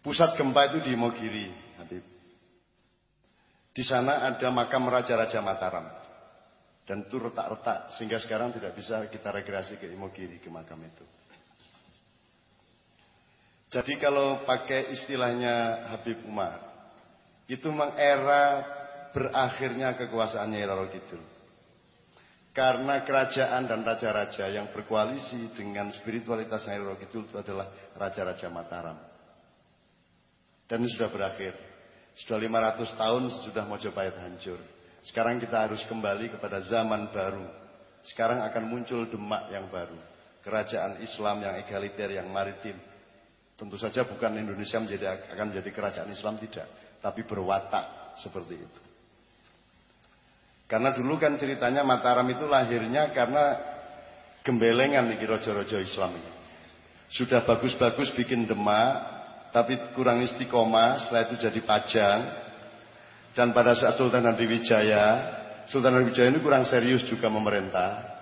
Pusat gempa itu di Mogiri, Habib. Di sana ada makam Raja-Raja Mataram. Dan itu retak-retak sehingga sekarang tidak bisa kita rekreasi ke Imogiri ke makam itu. Jadi kalau pakai istilahnya Habib Umar, itu memang era berakhirnya kekuasaan Nyai Roro Kidul. Karena kerajaan dan raja-raja yang berkoalisi dengan spiritualitas Nyai Roro Kidul itu adalah raja-raja Mataram. Dan ini sudah berakhir. Sudah 500 tahun sudah Mojopahit hancur. Sekarang kita harus kembali kepada zaman baru. Sekarang akan muncul Demak yang baru. Kerajaan Islam yang egaliter, yang maritim. Tentu saja bukan Indonesia menjadi akan menjadi kerajaan Islam tidak, tapi berwatak seperti itu. Karena dulu kan ceritanya Mataram itu lahirnya karena gembelengan nih rojo-rojo Islam ini. Sudah bagus-bagus bikin demak, tapi kurang istiqomah, setelah itu jadi pajang. Dan pada saat Sultan Hadiwijaya, Sultan Hadiwijaya ini kurang serius juga memerintah.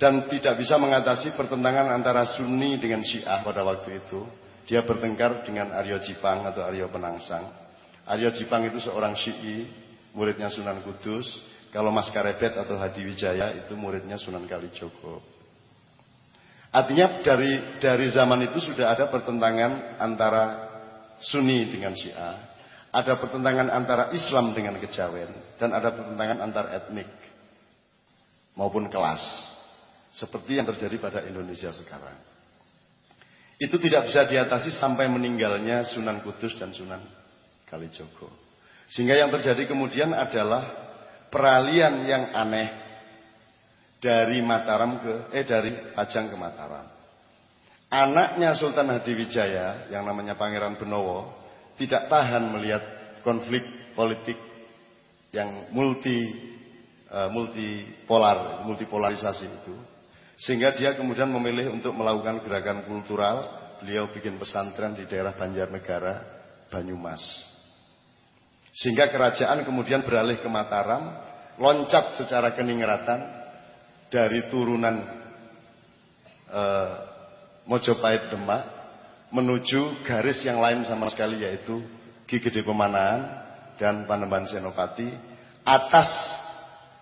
Dan tidak bisa mengatasi pertentangan antara Sunni dengan Syiah pada waktu itu. Dia bertengkar dengan Aryo Jipang atau Aryo Penangsang. Aryo Jipang itu seorang Syi'i, muridnya Sunan Kudus. Kalau Mas Karebet atau Hadi Wijaya itu muridnya Sunan Kalijogo. Artinya dari dari zaman itu sudah ada pertentangan antara Sunni dengan Syiah, ada pertentangan antara Islam dengan kejawen, dan ada pertentangan antar etnik maupun kelas. Seperti yang terjadi pada Indonesia sekarang. Itu tidak bisa diatasi sampai meninggalnya Sunan Kudus dan Sunan Kalijogo. Sehingga yang terjadi kemudian adalah peralihan yang aneh dari Mataram ke eh dari Pajang ke Mataram. Anaknya Sultan Hadiwijaya yang namanya Pangeran Benowo tidak tahan melihat konflik politik yang multi uh, multipolar, multipolarisasi itu. Sehingga dia kemudian memilih untuk melakukan gerakan kultural. Beliau bikin pesantren di daerah Banjarnegara, Banyumas. Sehingga kerajaan kemudian beralih ke Mataram, loncat secara keningratan dari turunan eh, Mojopahit Demak menuju garis yang lain sama sekali yaitu Ki Gede Pemanahan dan Panembahan Senopati atas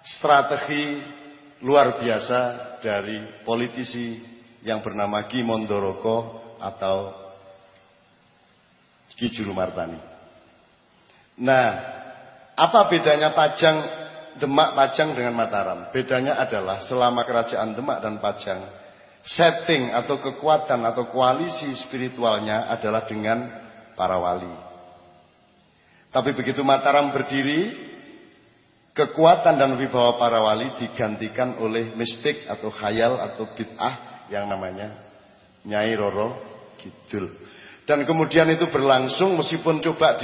strategi luar biasa dari politisi yang bernama Ki Mondoroko atau Ki Jurumartani. Nah, apa bedanya Pajang Demak Pajang dengan Mataram? Bedanya adalah selama kerajaan Demak dan Pajang setting atau kekuatan atau koalisi spiritualnya adalah dengan para wali. Tapi begitu Mataram berdiri, kekuatan dan wibawa para wali digantikan oleh mistik atau khayal atau bid'ah yang namanya Nyai Roro Kidul. Dan kemudian itu berlangsung meskipun coba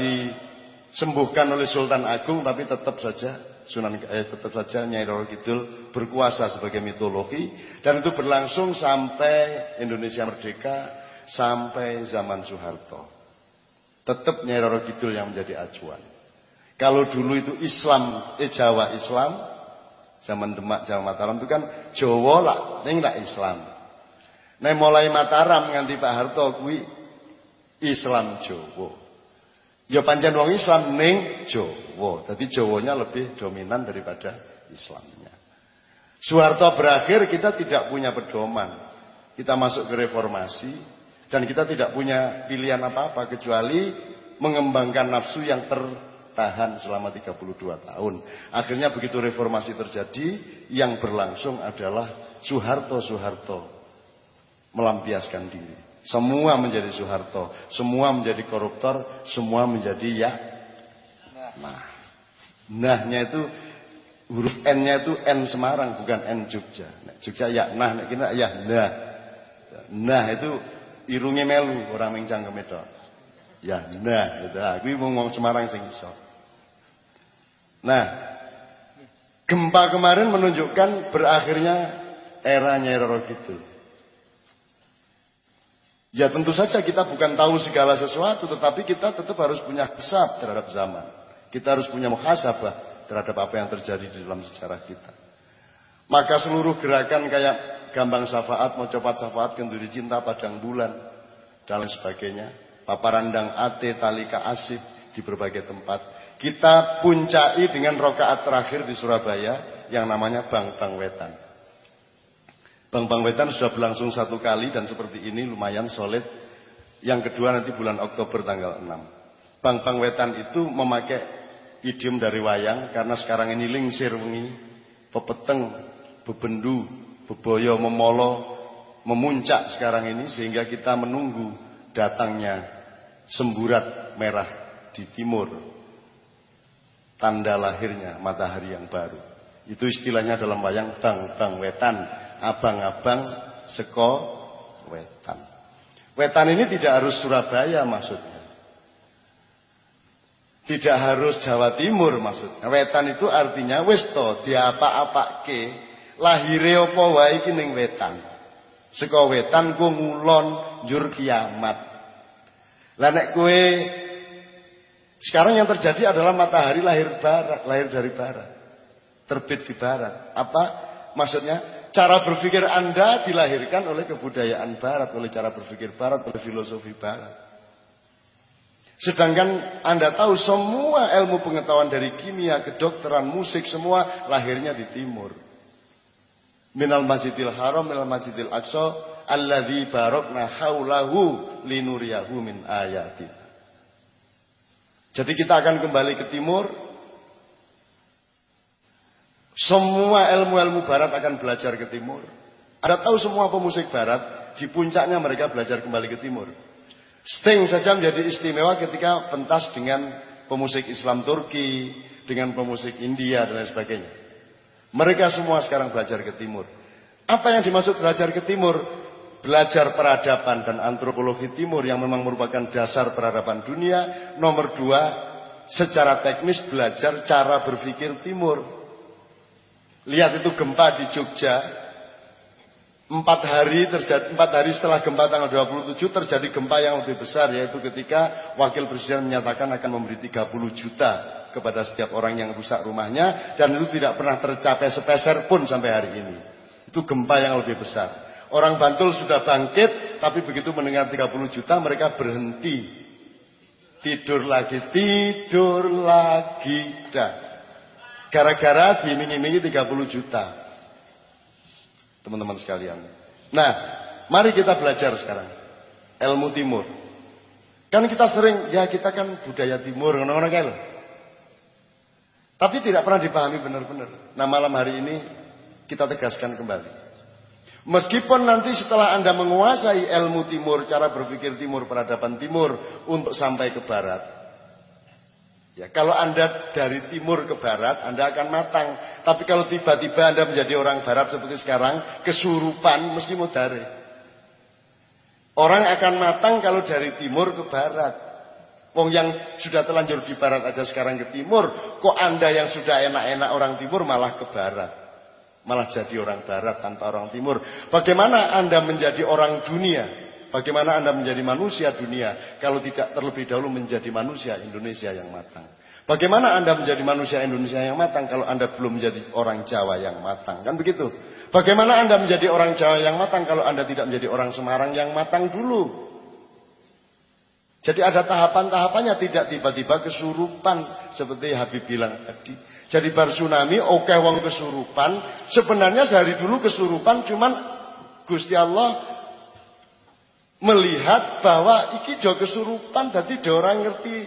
disembuhkan oleh Sultan Agung tapi tetap saja Sunan eh, tetap saja Nyai Roro Kidul berkuasa sebagai mitologi dan itu berlangsung sampai Indonesia merdeka sampai zaman Soeharto. Tetap Nyai Roro Kidul yang menjadi acuan. Kalau dulu itu Islam, eh Jawa Islam, zaman Demak Jawa Mataram itu kan Jawa lah, ning lah Islam. Nah mulai Mataram nganti Pak Harto kuwi Islam Jawa. Ya pancen wong Islam ning Jawa. Jadi Jawanya lebih dominan daripada Islamnya. Soeharto berakhir kita tidak punya pedoman. Kita masuk ke reformasi dan kita tidak punya pilihan apa-apa kecuali mengembangkan nafsu yang ter tahan selama 32 tahun. Akhirnya begitu reformasi terjadi, yang berlangsung adalah Soeharto-Soeharto melampiaskan diri. Semua menjadi Soeharto, semua menjadi koruptor, semua menjadi ya. Nah, nahnya itu huruf N-nya itu N Semarang bukan N Jogja. Nah, Jogja ya nah, kita ya nah. Nah itu irungnya melu orang mencang ke Ya nah itu. Aku mau ngomong Semarang sing iso. Nah, gempa kemarin menunjukkan berakhirnya era Nyai Roro Kidul. Ya tentu saja kita bukan tahu segala sesuatu, tetapi kita tetap harus punya kesab terhadap zaman. Kita harus punya muhasabah terhadap apa yang terjadi di dalam sejarah kita. Maka seluruh gerakan kayak gambang syafaat, mau syafaat, kenduri cinta, padang bulan, dan lain sebagainya. Paparandang ate, talika asif di berbagai tempat kita puncai dengan rokaat terakhir di Surabaya yang namanya Bang Bang Wetan. Bang Bang Wetan sudah berlangsung satu kali dan seperti ini lumayan solid. Yang kedua nanti bulan Oktober tanggal 6. Bang Bang Wetan itu memakai idiom dari wayang karena sekarang ini lingsir wengi, pepeteng, bebendu, beboyo, memolo, memuncak sekarang ini sehingga kita menunggu datangnya semburat merah di timur tanda lahirnya matahari yang baru. Itu istilahnya dalam wayang bang-bang wetan, abang-abang seko wetan. Wetan ini tidak harus Surabaya maksudnya. Tidak harus Jawa Timur maksudnya. Wetan itu artinya wis to diapa-apake lahire apa wae iki ning wetan. Seko wetan ku ngulon njur kiamat. Lah nek kowe sekarang yang terjadi adalah matahari lahir barat, lahir dari barat. Terbit di barat. Apa maksudnya? Cara berpikir Anda dilahirkan oleh kebudayaan barat, oleh cara berpikir barat, oleh filosofi barat. Sedangkan Anda tahu semua ilmu pengetahuan dari kimia, kedokteran, musik semua lahirnya di timur. Minal Masjidil Haram, minal Masjidil Aqsa, alladzi barokna haulahu linuriyahu min ayatina. Jadi kita akan kembali ke timur. Semua ilmu-ilmu barat akan belajar ke timur. Anda tahu semua pemusik barat, di puncaknya mereka belajar kembali ke timur. Sting saja menjadi istimewa ketika pentas dengan pemusik Islam Turki, dengan pemusik India dan lain sebagainya. Mereka semua sekarang belajar ke timur. Apa yang dimaksud belajar ke timur? belajar peradaban dan antropologi timur yang memang merupakan dasar peradaban dunia. Nomor dua, secara teknis belajar cara berpikir timur. Lihat itu gempa di Jogja. Empat hari terjadi, empat hari setelah gempa tanggal 27 terjadi gempa yang lebih besar yaitu ketika wakil presiden menyatakan akan memberi 30 juta kepada setiap orang yang rusak rumahnya dan itu tidak pernah tercapai sepeser pun sampai hari ini. Itu gempa yang lebih besar. Orang Bantul sudah bangkit, tapi begitu mendengar 30 juta mereka berhenti. Tidur lagi, tidur lagi. Dah. Gara-gara diiming-imingi 30 juta. Teman-teman sekalian. Nah, mari kita belajar sekarang. Ilmu timur. Kan kita sering, ya kita kan budaya timur, ngono-ngono kan. Tapi tidak pernah dipahami benar-benar. Nah malam hari ini kita tegaskan kembali. Meskipun nanti setelah Anda menguasai ilmu timur, cara berpikir timur, peradaban timur untuk sampai ke barat. Ya, kalau Anda dari timur ke barat, Anda akan matang. Tapi kalau tiba-tiba Anda menjadi orang barat seperti sekarang, kesurupan mesti mudare. Orang akan matang kalau dari timur ke barat. Wong yang sudah telanjur di barat aja sekarang ke timur, kok Anda yang sudah enak-enak orang timur malah ke barat. Malah jadi orang barat tanpa orang timur. Bagaimana Anda menjadi orang dunia? Bagaimana Anda menjadi manusia dunia kalau tidak terlebih dahulu menjadi manusia Indonesia yang matang? Bagaimana Anda menjadi manusia Indonesia yang matang kalau Anda belum menjadi orang Jawa yang matang? Kan begitu. Bagaimana Anda menjadi orang Jawa yang matang kalau Anda tidak menjadi orang Semarang yang matang dulu? Jadi ada tahapan-tahapannya tidak tiba-tiba kesurupan seperti Habib bilang tadi. Jadi bar tsunami oke okay, wong kesurupan, sebenarnya dari dulu kesurupan cuman Gusti Allah melihat bahwa iki do kesurupan dadi do orang ngerti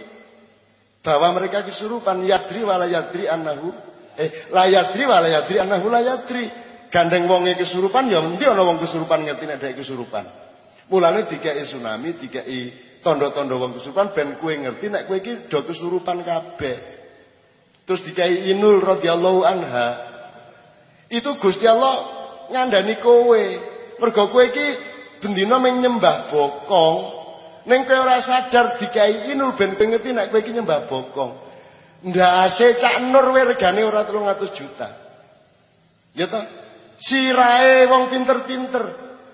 bahwa mereka kesurupan. Yadri wala yadri annahu. Eh la yadri wala yadri annahu la yadri. Gandeng wonge kesurupan ya endi ana wong kesurupan ngerti nek dhek kesurupan? Mulane dikai tsunami dikai tondo-tondo wong kesurupan ben kue ngerti nek kue iki do kesurupan kabeh. Terus dikai Inul radhiyallahu anha. Itu Gusti Allah ngandani kowe. Mergo kowe iki bendina ming nyembah bokong ning kowe ora sadar dikai inul ben pengeti nek kowe iki nyembah bokong ndase cak nur we regane ora 300 juta ya ta sirae wong pinter-pinter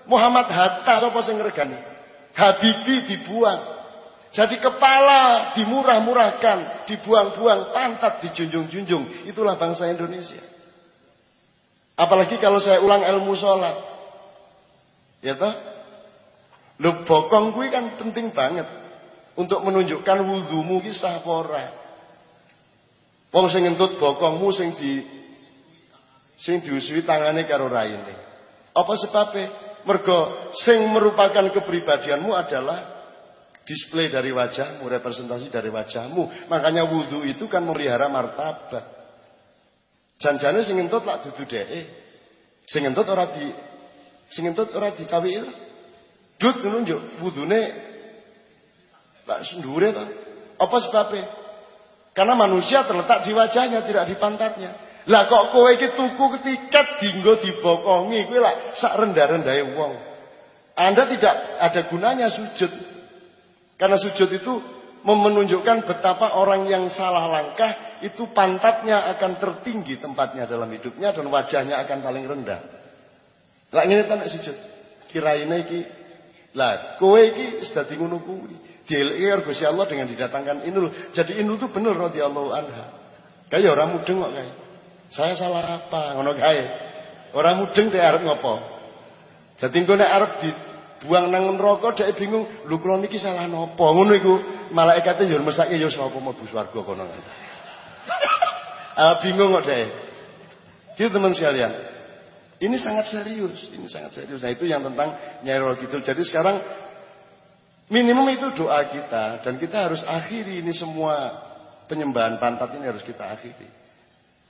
Muhammad Hatta sapa sing regani Habibi dibuang jadi kepala dimurah-murahkan, dibuang-buang, pantat dijunjung-junjung. Itulah bangsa Indonesia. Apalagi kalau saya ulang ilmu sholat. Ya toh? Lho bokong kuwi kan penting banget untuk menunjukkan wudumu ki sah ora. Wong sing ngentut bokongmu sing di sing diusui tangane karo raine. Apa sebabnya? Mergo sing merupakan kepribadianmu adalah display dari wajahmu, representasi dari wajahmu. Makanya wudhu itu kan memelihara martabat. Janjane sing ngentut lak dudu dheke. Sing ngentut ora di sing ngentut ora dicawiki Dut nunjuk wudune tak sendure to. Apa sebabnya? Karena manusia terletak di wajahnya, tidak di pantatnya. Lah kok kowe iki tuku tiket dinggo dibokongi, kowe lah sak rendah-rendahe wong. Anda tidak ada gunanya sujud. Karena sujud itu menunjukkan betapa orang yang salah langkah itu pantatnya akan tertinggi tempatnya dalam hidupnya dan wajahnya akan paling rendah. Lah ngene ta nek sujud. Kiraine iki lah, kowe iki wis dadi ngono kuwi. Karo Gusti Allah dengan didatangkan Inul. Jadi Inul itu bener radhiyallahu anha. Kaya ora mudeng kok kae. Saya salah apa ngono kae. Ora mudeng dek arep ngopo. Dadi engko nek arep dibuang nang neraka dek bingung, lho kula niki salah napa. Ngono iku malaikate yo mesake yo sapa mlebu swarga kono. Ah bingung kok dek. Gitu teman sekalian. Ini sangat serius, ini sangat serius. Nah itu yang tentang Nyai Roro Kidul. Jadi sekarang minimum itu doa kita dan kita harus akhiri ini semua penyembahan pantat ini harus kita akhiri.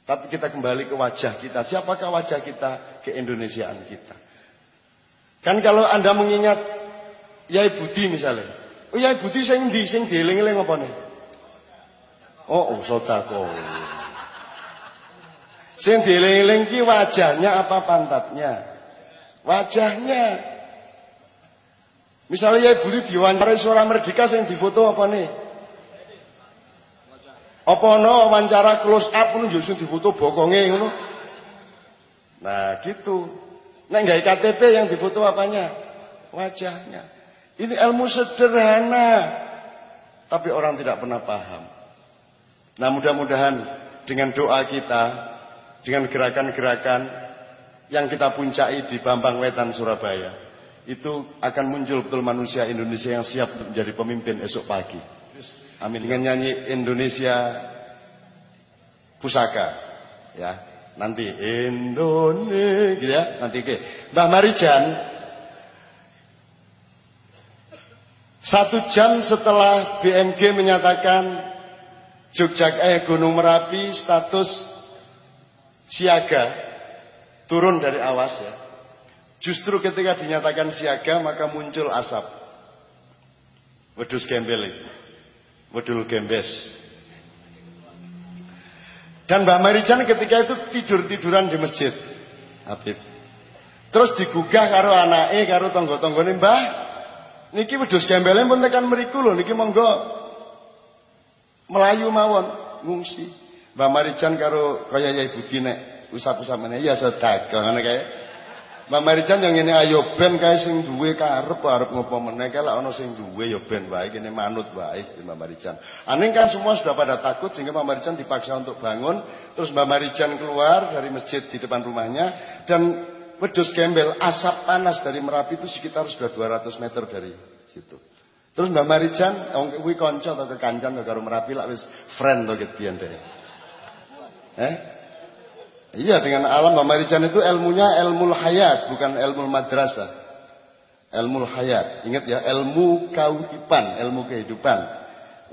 Tapi kita kembali ke wajah kita. Siapakah wajah kita? Ke Indonesiaan kita. Kan kalau Anda mengingat Yai Budi misalnya. Oh Yai Budi sing ndi sing dieling-eling apa nih? Oh, oh. Sing dieling-eling ki wajahnya apa pantatnya? Wajahnya. Misalnya ya Budi diwawancarai suara merdeka sing difoto apa nih? Apa no wawancara close up yo sing difoto bokonge ngono. Nah, gitu. Nek enggak KTP yang difoto apanya? Wajahnya. Ini ilmu sederhana. Tapi orang tidak pernah paham. Nah, mudah-mudahan dengan doa kita dengan gerakan-gerakan yang kita puncai di Bambang Wetan Surabaya itu akan muncul betul manusia Indonesia yang siap menjadi pemimpin esok pagi. Amin. Dengan nyanyi Indonesia Pusaka, ya. Nanti Indonesia, gitu ya. Nanti ke Mbah Marijan satu jam setelah BMG menyatakan Jogja eh Gunung Merapi status siaga turun dari awas ya. Justru ketika dinyatakan siaga maka muncul asap. Wedus gembel itu. Wedul gembes. Dan Mbak Marijan ketika itu tidur-tiduran di masjid. Habib. Terus digugah karo anake karo tonggo-tonggone Mbah. Niki wedhus gembelnya pun tekan mriku lho niki monggo melayu mawon ngungsi. Mbak Marijan karo kaya Yai Budi nek usap-usap meneh ya sedekah ngene kae. Mbak Marijan yang ini ayo ben kae sing duwe karep arep ngopo meneh kae lak ana sing duwe ya ben wae kene manut wae Mbak Marijan. Aning kan semua sudah pada takut sehingga Mbak Marijan dipaksa untuk bangun, terus Mbak Marijan keluar dari masjid di depan rumahnya dan wedus gembel, asap panas dari Merapi itu sekitar sudah 200 meter dari situ. Terus Mbak Marijan, kuwi kanca atau kekancan atau karo Merapi lah wis friend to ket biyen deh. Eh? Iya dengan alam Mbak Marijan itu ilmunya ilmu hayat bukan ilmu madrasah. Ilmu hayat. Ingat ya, ilmu kehidupan, ilmu kehidupan.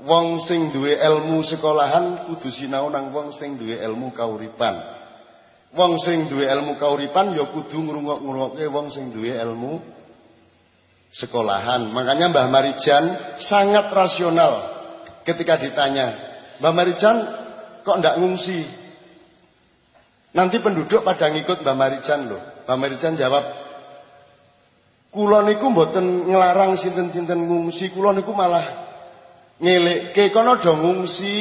Wong sing duwe ilmu sekolahan kudu sinau nang wong sing duwe ilmu kauripan. Wong sing duwe ilmu kauripan ya kudu ngrungok-ngrungokke wong sing duwe ilmu sekolahan. Makanya Mbah Marijan sangat rasional ketika ditanya, "Mbah Marijan kok ndak ngungsi?" Nanti penduduk pada ngikut Mbah Marijan loh. Mbah Marijan jawab, "Kula niku mboten nglarang sinten-sinten ngungsi, kula niku malah ngelekke kono do ngungsi."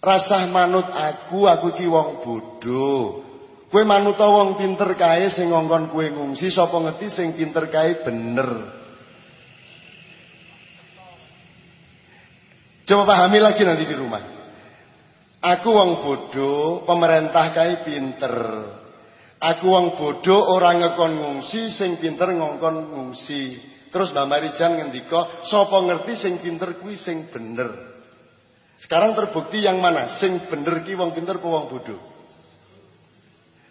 Rasah manut aku, aku ki wong bodho. Kowe manut wong pinter kae sing ngongkon ngungsi, sapa ngerti sing pinter kae bener. Coba pahami lagi nanti di rumah. Aku wong bodho, pemerintah kae pinter. Aku wong bodho ora ngekon ngungsi, sing pinter ngongkon ngungsi. Terus Mbak Marijan ngendika, sapa ngerti sing pinter kuwi sing bener. Sekarang terbukti yang mana? Sing bener ki wong pinter apa wong bodoh?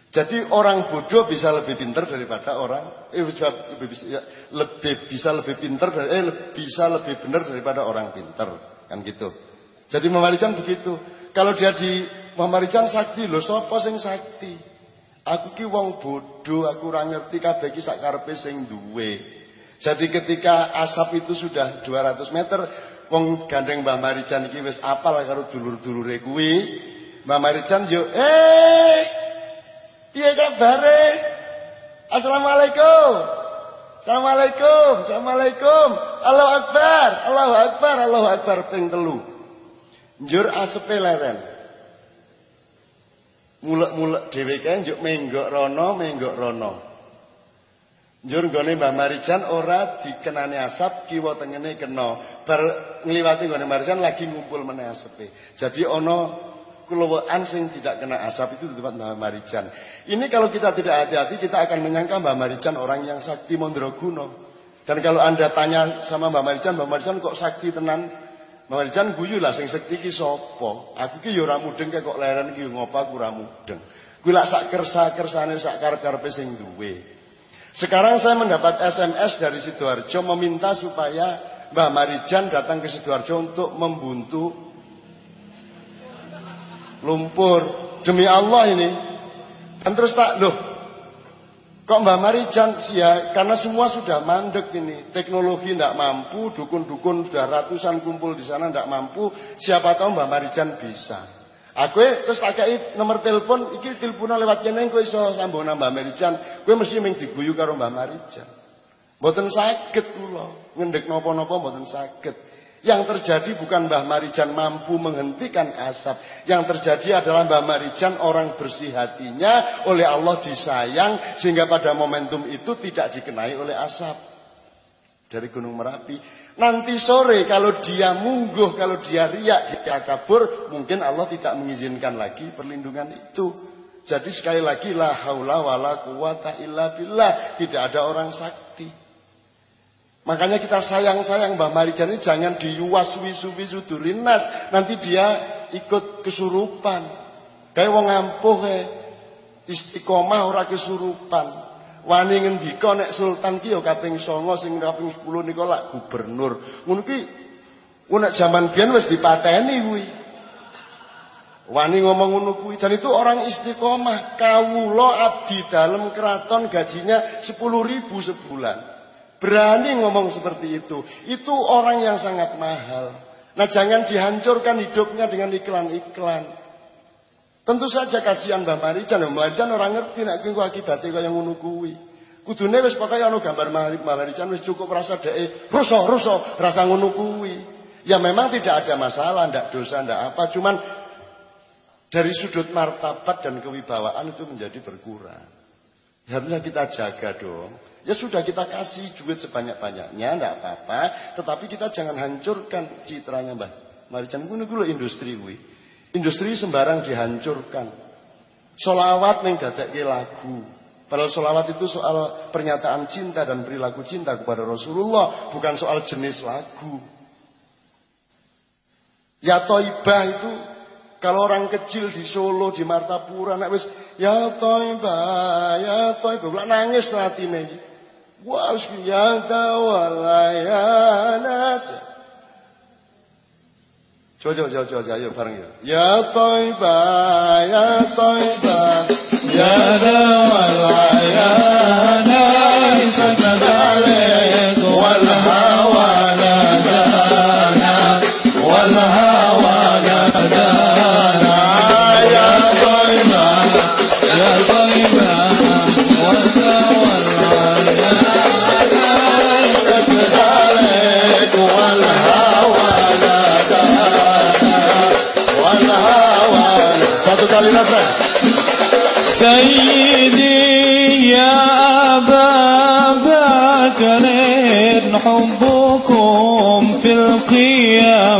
Jadi orang bodoh bisa lebih pinter daripada orang eh lebih bisa, ya, lebih bisa lebih pinter eh bisa lebih benar daripada orang pinter kan gitu. Jadi Mamarijan begitu. Kalau dia di Mamarijan sakti loh, sapa sing sakti? Aku ki wong bodoh, aku ora ngerti kabeh ki sak karepe sing duwe. Jadi ketika asap itu sudah 200 meter, wong gandeng Mbah Marijan iki wis apal karo dulur-dulure kuwi. Mbah Marijan yo, "Eh, piye kabare? Assalamualaikum." Assalamualaikum, Assalamualaikum. Allahu Akbar, Allahu Akbar, Allahu Akbar ping telu. Njur asepe leren. Mulek-mulek dhewe kae njuk menggok rono, menggok rono. Njur nggone Mbah Marijan ora dikenani asap kiwa tengene kena. Bar ngliwati nggone Marijan lagi ngumpul meneh asepe. Jadi ana keluwaan sing tidak kena asap itu di tempat Mbah Marijan. Ini kalau kita tidak hati-hati kita akan menyangka Mbah Marijan orang yang sakti mandraguna. Dan kalau Anda tanya sama Mbah Marijan, Mbah Marijan kok sakti tenan? Mbah Marijan guyu lah sing sakti ki sapa? Aku ki ya ora mudeng kok leren ki ngopo aku ora mudeng. Kuwi lak sak kersa-kersane sak karep-karepe sing duwe. Sekarang saya mendapat SMS dari Sidoarjo meminta supaya Mbah Marijan datang ke Sidoarjo untuk membuntu lumpur. Demi Allah ini. Dan terus tak, loh, kok Mbah Marijan ya karena semua sudah mandek ini. Teknologi tidak mampu, dukun-dukun sudah ratusan kumpul di sana tidak mampu. Siapa tahu Mbah Marijan bisa. Aku terus tak kei nomor telepon, iki teleponan lewat kene kowe iso sambung Mbah Marijan. Kowe mesti ming diguyu karo Mbah Marijan. Mboten saged kula ngendhek napa-napa mboten saged. Yang terjadi bukan Mbah Marijan mampu menghentikan asap. Yang terjadi adalah Mbah Marijan orang bersih hatinya oleh Allah disayang sehingga pada momentum itu tidak dikenai oleh asap dari Gunung Merapi. Nanti sore kalau dia mungguh, kalau dia riak, dia kabur, mungkin Allah tidak mengizinkan lagi perlindungan itu. Jadi sekali lagi la haula quwata illa billah, tidak ada orang sakti. Makanya kita sayang-sayang Mbah Marijan ini jangan diuas wisu-wisu durinas, nanti dia ikut kesurupan. Kayak wong ampuh kayak istiqomah ora kesurupan. Wani ngendika nek sultan ki ya kaping 9 sing kaping 10 nika lak gubernur. Ngono ki nek jaman biyen wis dipateni kuwi. Wani ngomong ngono kuwi dan itu orang istiqomah. Kawula abdi dalam keraton gajinya 10 ribu sebulan. Berani ngomong seperti itu. Itu orang yang sangat mahal. Nah jangan dihancurkan hidupnya dengan iklan-iklan. Tentu saja kasihan Mbah Marijan. Mbah Marijan orang ngerti nek kuwi akibate kaya ngono kuwi. Kudune wis pokoke ana gambar Marican wis cukup rasa dhek rusuh rusuh rasa ngono kuwi. Ya memang tidak ada masalah, ndak dosa, ndak apa, cuman dari sudut martabat dan kewibawaan itu menjadi berkurang. Harusnya kita jaga dong. Ya sudah kita kasih duit sebanyak-banyaknya, ndak apa-apa, tetapi kita jangan hancurkan citranya Mbah Marican kuwi niku industri kuwi. Industri sembarang dihancurkan. Solawat dadekke lagu. Padahal sholawat itu soal pernyataan cinta dan perilaku cinta kepada Rasulullah. Bukan soal jenis lagu. Ya toibah itu kalau orang kecil di Solo, di Martapura, nak wis ya toibah, ya toibah, lah nangis nih. Wah, ya tawalayana. Coba, coba, coba, coba, ayo bareng ya. Ya toibah, ya toibah, ya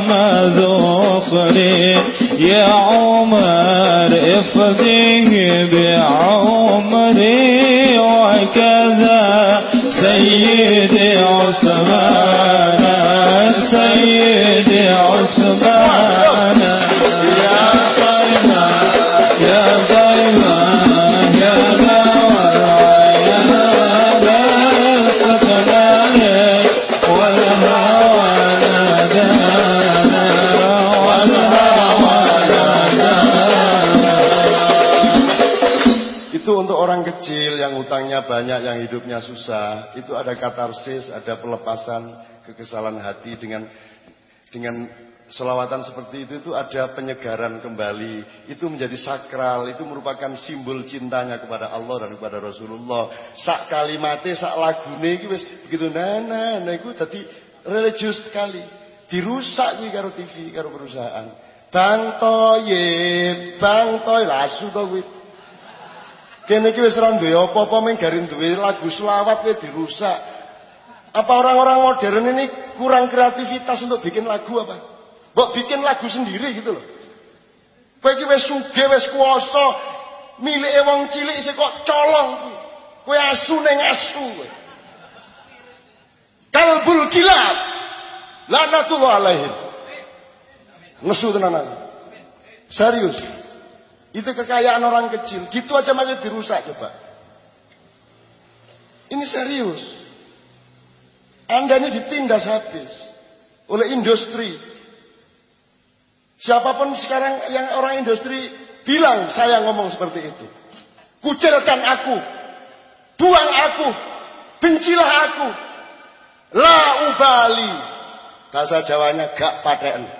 مذخري يا عمر افضيه بعمر. Hidupnya susah. Itu ada katarsis, ada pelepasan kekesalan hati dengan dengan selawatan seperti itu itu ada penyegaran kembali. Itu menjadi sakral, itu merupakan simbol cintanya kepada Allah dan kepada Rasulullah. Sak kalimate, sak lagune iki begitu nah nah iku dadi religius sekali. Dirusak kuwi karo TV, karo perusahaan. Bang Toye, Bang Toy lasu to kuwi. Kene iki wis ora duwe apa-apa mung garing duwe lagu selawat kuwi dirusak. Apa orang-orang modern ini kurang kreativitas untuk bikin lagu apa? Mbok bikin lagu sendiri gitu loh. Kowe iki wis sugih, wis kuwasa, milike wong cilik isih kok colong kuwi. Kowe asu ning asu kowe. Kalbul kilab. Laknatullah alaihim. Nesu tenan. Serius. Itu kekayaan orang kecil. Gitu aja masih dirusak coba. Ini serius. Anda ini ditindas habis oleh industri. Siapa pun sekarang yang orang industri bilang saya ngomong seperti itu. Kucilkan aku. Buang aku. Bencilah aku. La ubali. Bahasa Jawanya gak paten.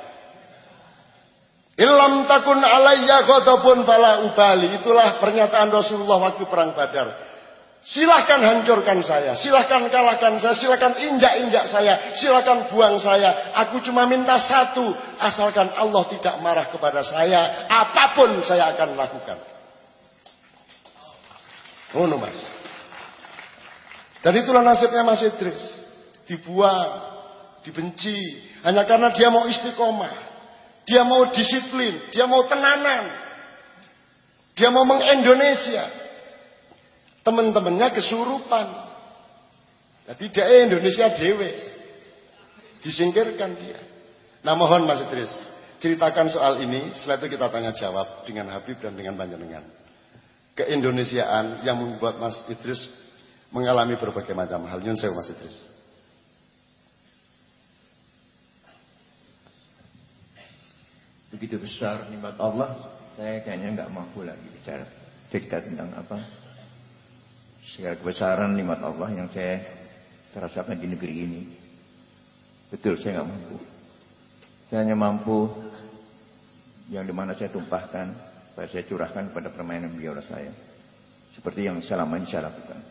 Ilam takun alayya ghadabun fala ubali. Itulah pernyataan Rasulullah waktu perang Badar. Silahkan hancurkan saya, silahkan kalahkan saya, silahkan injak-injak saya, silahkan buang saya. Aku cuma minta satu, asalkan Allah tidak marah kepada saya, apa pun saya akan lakukan. Oh no mas. Dan itulah nasibnya Mas Idris. Dibuang, dibenci, hanya karena dia mau istiqomah. Dia mau disiplin, dia mau tenanan. Dia mau mengindonesia. Teman-temannya kesurupan. Nah, tidak Indonesia dewe. Disingkirkan dia. Nah mohon Mas Idris, ceritakan soal ini, setelah itu kita tanya jawab dengan Habib dan dengan Panjenengan. Keindonesiaan yang membuat Mas Idris mengalami berbagai macam hal. Nyun Mas Idris. Begitu besar nikmat Allah, saya kayaknya nggak mampu lagi bicara cerita tentang apa segala kebesaran nikmat Allah yang saya terasakan di negeri ini. Betul, saya nggak mampu. Saya hanya mampu yang di mana saya tumpahkan, saya curahkan pada permainan beliau saya. Seperti yang selama ini saya lakukan.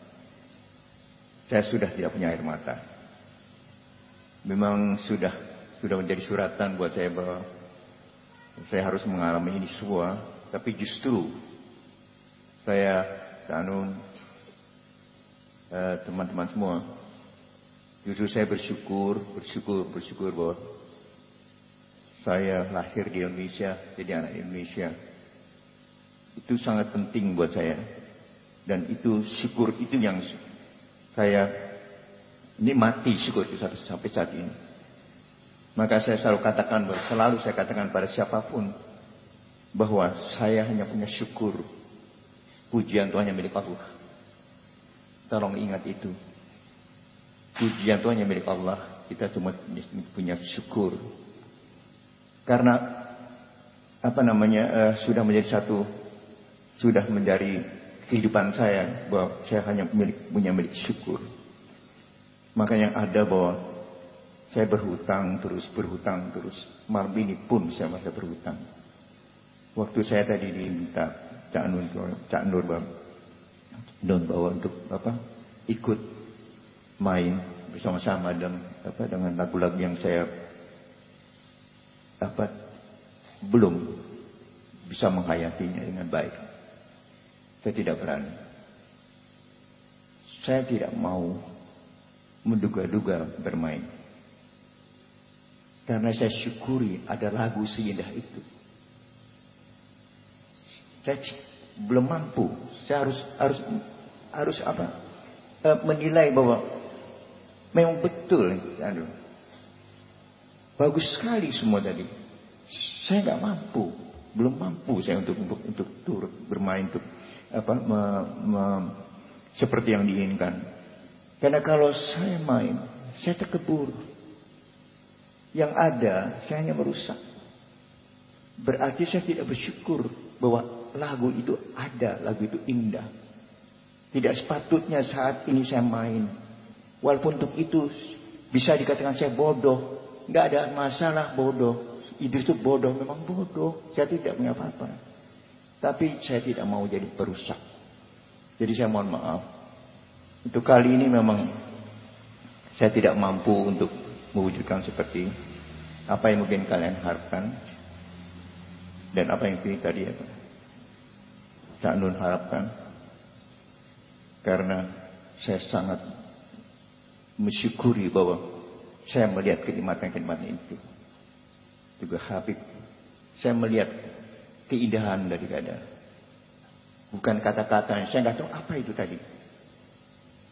Saya sudah tidak punya air mata. Memang sudah sudah menjadi suratan buat saya bahwa saya harus mengalami ini semua. Tapi justru saya, Tanun, eh, teman-teman semua, justru saya bersyukur, bersyukur, bersyukur bahwa saya lahir di Indonesia, jadi anak Indonesia. Itu sangat penting buat saya. Dan itu syukur itu yang saya ini mati syukur itu sampai saat ini. Maka saya selalu katakan bahwa selalu saya katakan pada siapa pun bahwa saya hanya punya syukur. Pujian Tuhan yang milik Allah. Tolong ingat itu. Pujian Tuhan yang milik Allah. Kita cuma punya syukur. Karena apa namanya uh, sudah menjadi satu sudah menjadi kehidupan saya bahwa saya hanya milik, punya milik syukur. Makanya ada bahwa saya berhutang terus, berhutang terus. Malam ini pun saya masih berhutang. Waktu saya tadi diminta Cak Nur, Cak Nur Don bawa untuk apa? Ikut main bersama-sama dan apa dengan lagu-lagu yang saya apa belum bisa menghayatinya dengan baik. Saya tidak berani. Saya tidak mau menduga-duga bermain. Karena saya syukuri ada lagu seindah itu. Saya belum mampu. Saya harus harus harus apa? E, menilai bahwa memang betul. Aduh. Bagus sekali semua tadi. Saya nggak mampu, belum mampu saya untuk untuk untuk turut bermain untuk apa me, me, seperti yang diinginkan. Karena kalau saya main, saya terkebur. Yang ada, saya hanya merusak. Berarti saya tidak bersyukur bahwa lagu itu ada, lagu itu indah. Tidak sepatutnya saat ini saya main. Walaupun untuk itu bisa dikatakan saya bodoh. Nggak ada masalah bodoh. Idris itu bodoh, memang bodoh. Saya tidak punya apa-apa. Tapi saya tidak mau jadi perusak. Jadi saya mohon maaf. Untuk kali ini memang saya tidak mampu untuk mewujudkan seperti apa yang mungkin kalian harapkan. Dan apa yang tadi ya Cak Nun harapkan. Karena saya sangat mensyukuri bahwa saya melihat kenikmatan-kenikmatan itu. Juga Habib. Saya melihat keindahan daripada bukan kata-kata saya nggak tahu apa itu tadi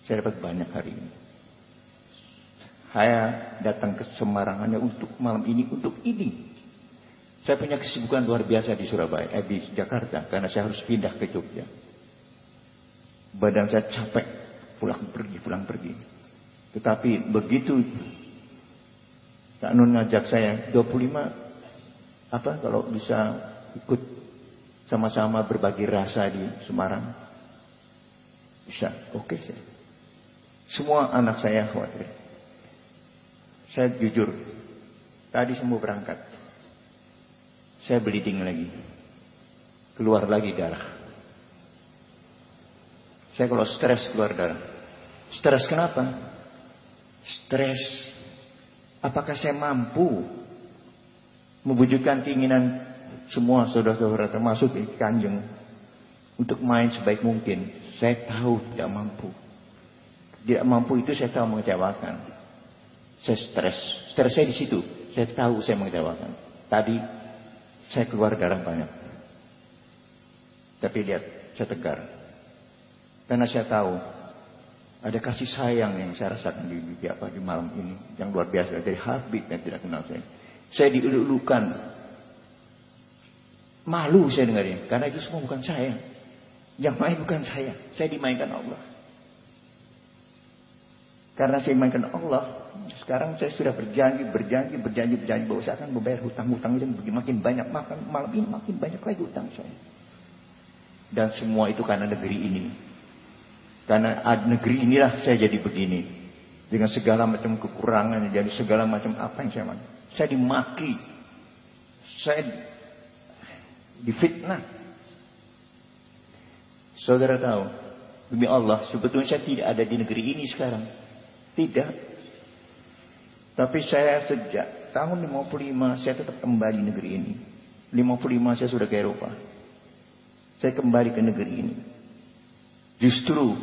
saya dapat banyak hari ini saya datang ke Semarang hanya untuk malam ini untuk ini saya punya kesibukan luar biasa di Surabaya eh, di Jakarta karena saya harus pindah ke Jogja badan saya capek pulang pergi pulang pergi tetapi begitu Kak Nun ngajak saya 25 apa kalau bisa ikut sama-sama berbagi rasa di Semarang? Bisa, oke okay, saya. Semua anak saya khawatir. Saya jujur, tadi semua berangkat. Saya bleeding lagi. Keluar lagi darah. Saya kalau stres keluar darah. Stres kenapa? Stres. Apakah saya mampu mewujudkan keinginan semua saudara-saudara termasuk di kanjeng untuk main sebaik mungkin. Saya tahu tidak mampu. Tidak mampu itu saya tahu mengecewakan. Saya stres. Stres saya di situ. Saya tahu saya mengecewakan. Tadi saya keluar darah banyak. Tapi lihat, saya tegar. Karena saya tahu ada kasih sayang yang saya rasakan di, di, apa, di malam ini yang luar biasa dari Habib yang tidak kenal saya. Saya dielulukan Malu saya dengarnya. Karena itu semua bukan saya. Yang main bukan saya. Saya dimainkan Allah. Karena saya dimainkan Allah. Sekarang saya sudah berjanji, berjanji, berjanji, berjanji. Bahwa saya akan membayar hutang-hutang itu makin banyak. Makan malam ini makin banyak lagi hutang saya. Dan semua itu karena negeri ini. Karena negeri inilah saya jadi begini. Dengan segala macam kekurangan. Jadi segala macam apa yang saya mau. Saya dimaki. Saya difitnah. Saudara tahu, Demi Allah, sebetulnya saya tidak ada di negeri ini sekarang. Tidak. Tapi saya sejak tahun 55 saya tetap kembali negeri ini. 55 saya sudah ke Eropa. Saya kembali ke negeri ini. Justru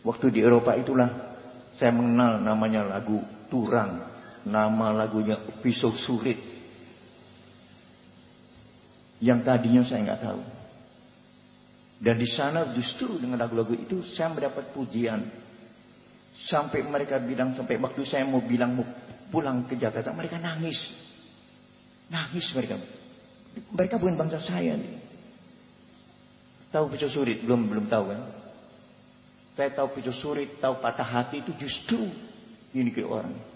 waktu di Eropa itulah saya mengenal namanya lagu Turang. Nama lagunya Pisau Sulit. Yang tadinya saya nggak tahu. Dan di sana justru dengan lagu-lagu itu saya mendapat pujian. Sampai mereka bilang, sampai waktu saya mau bilang mau pulang ke Jakarta, mereka nangis. Nangis mereka. Mereka bukan bangsa saya nih. Tahu pisau surit? Belum belum tahu kan? Saya tahu pisau surit, tahu patah hati itu justru ini ke orang.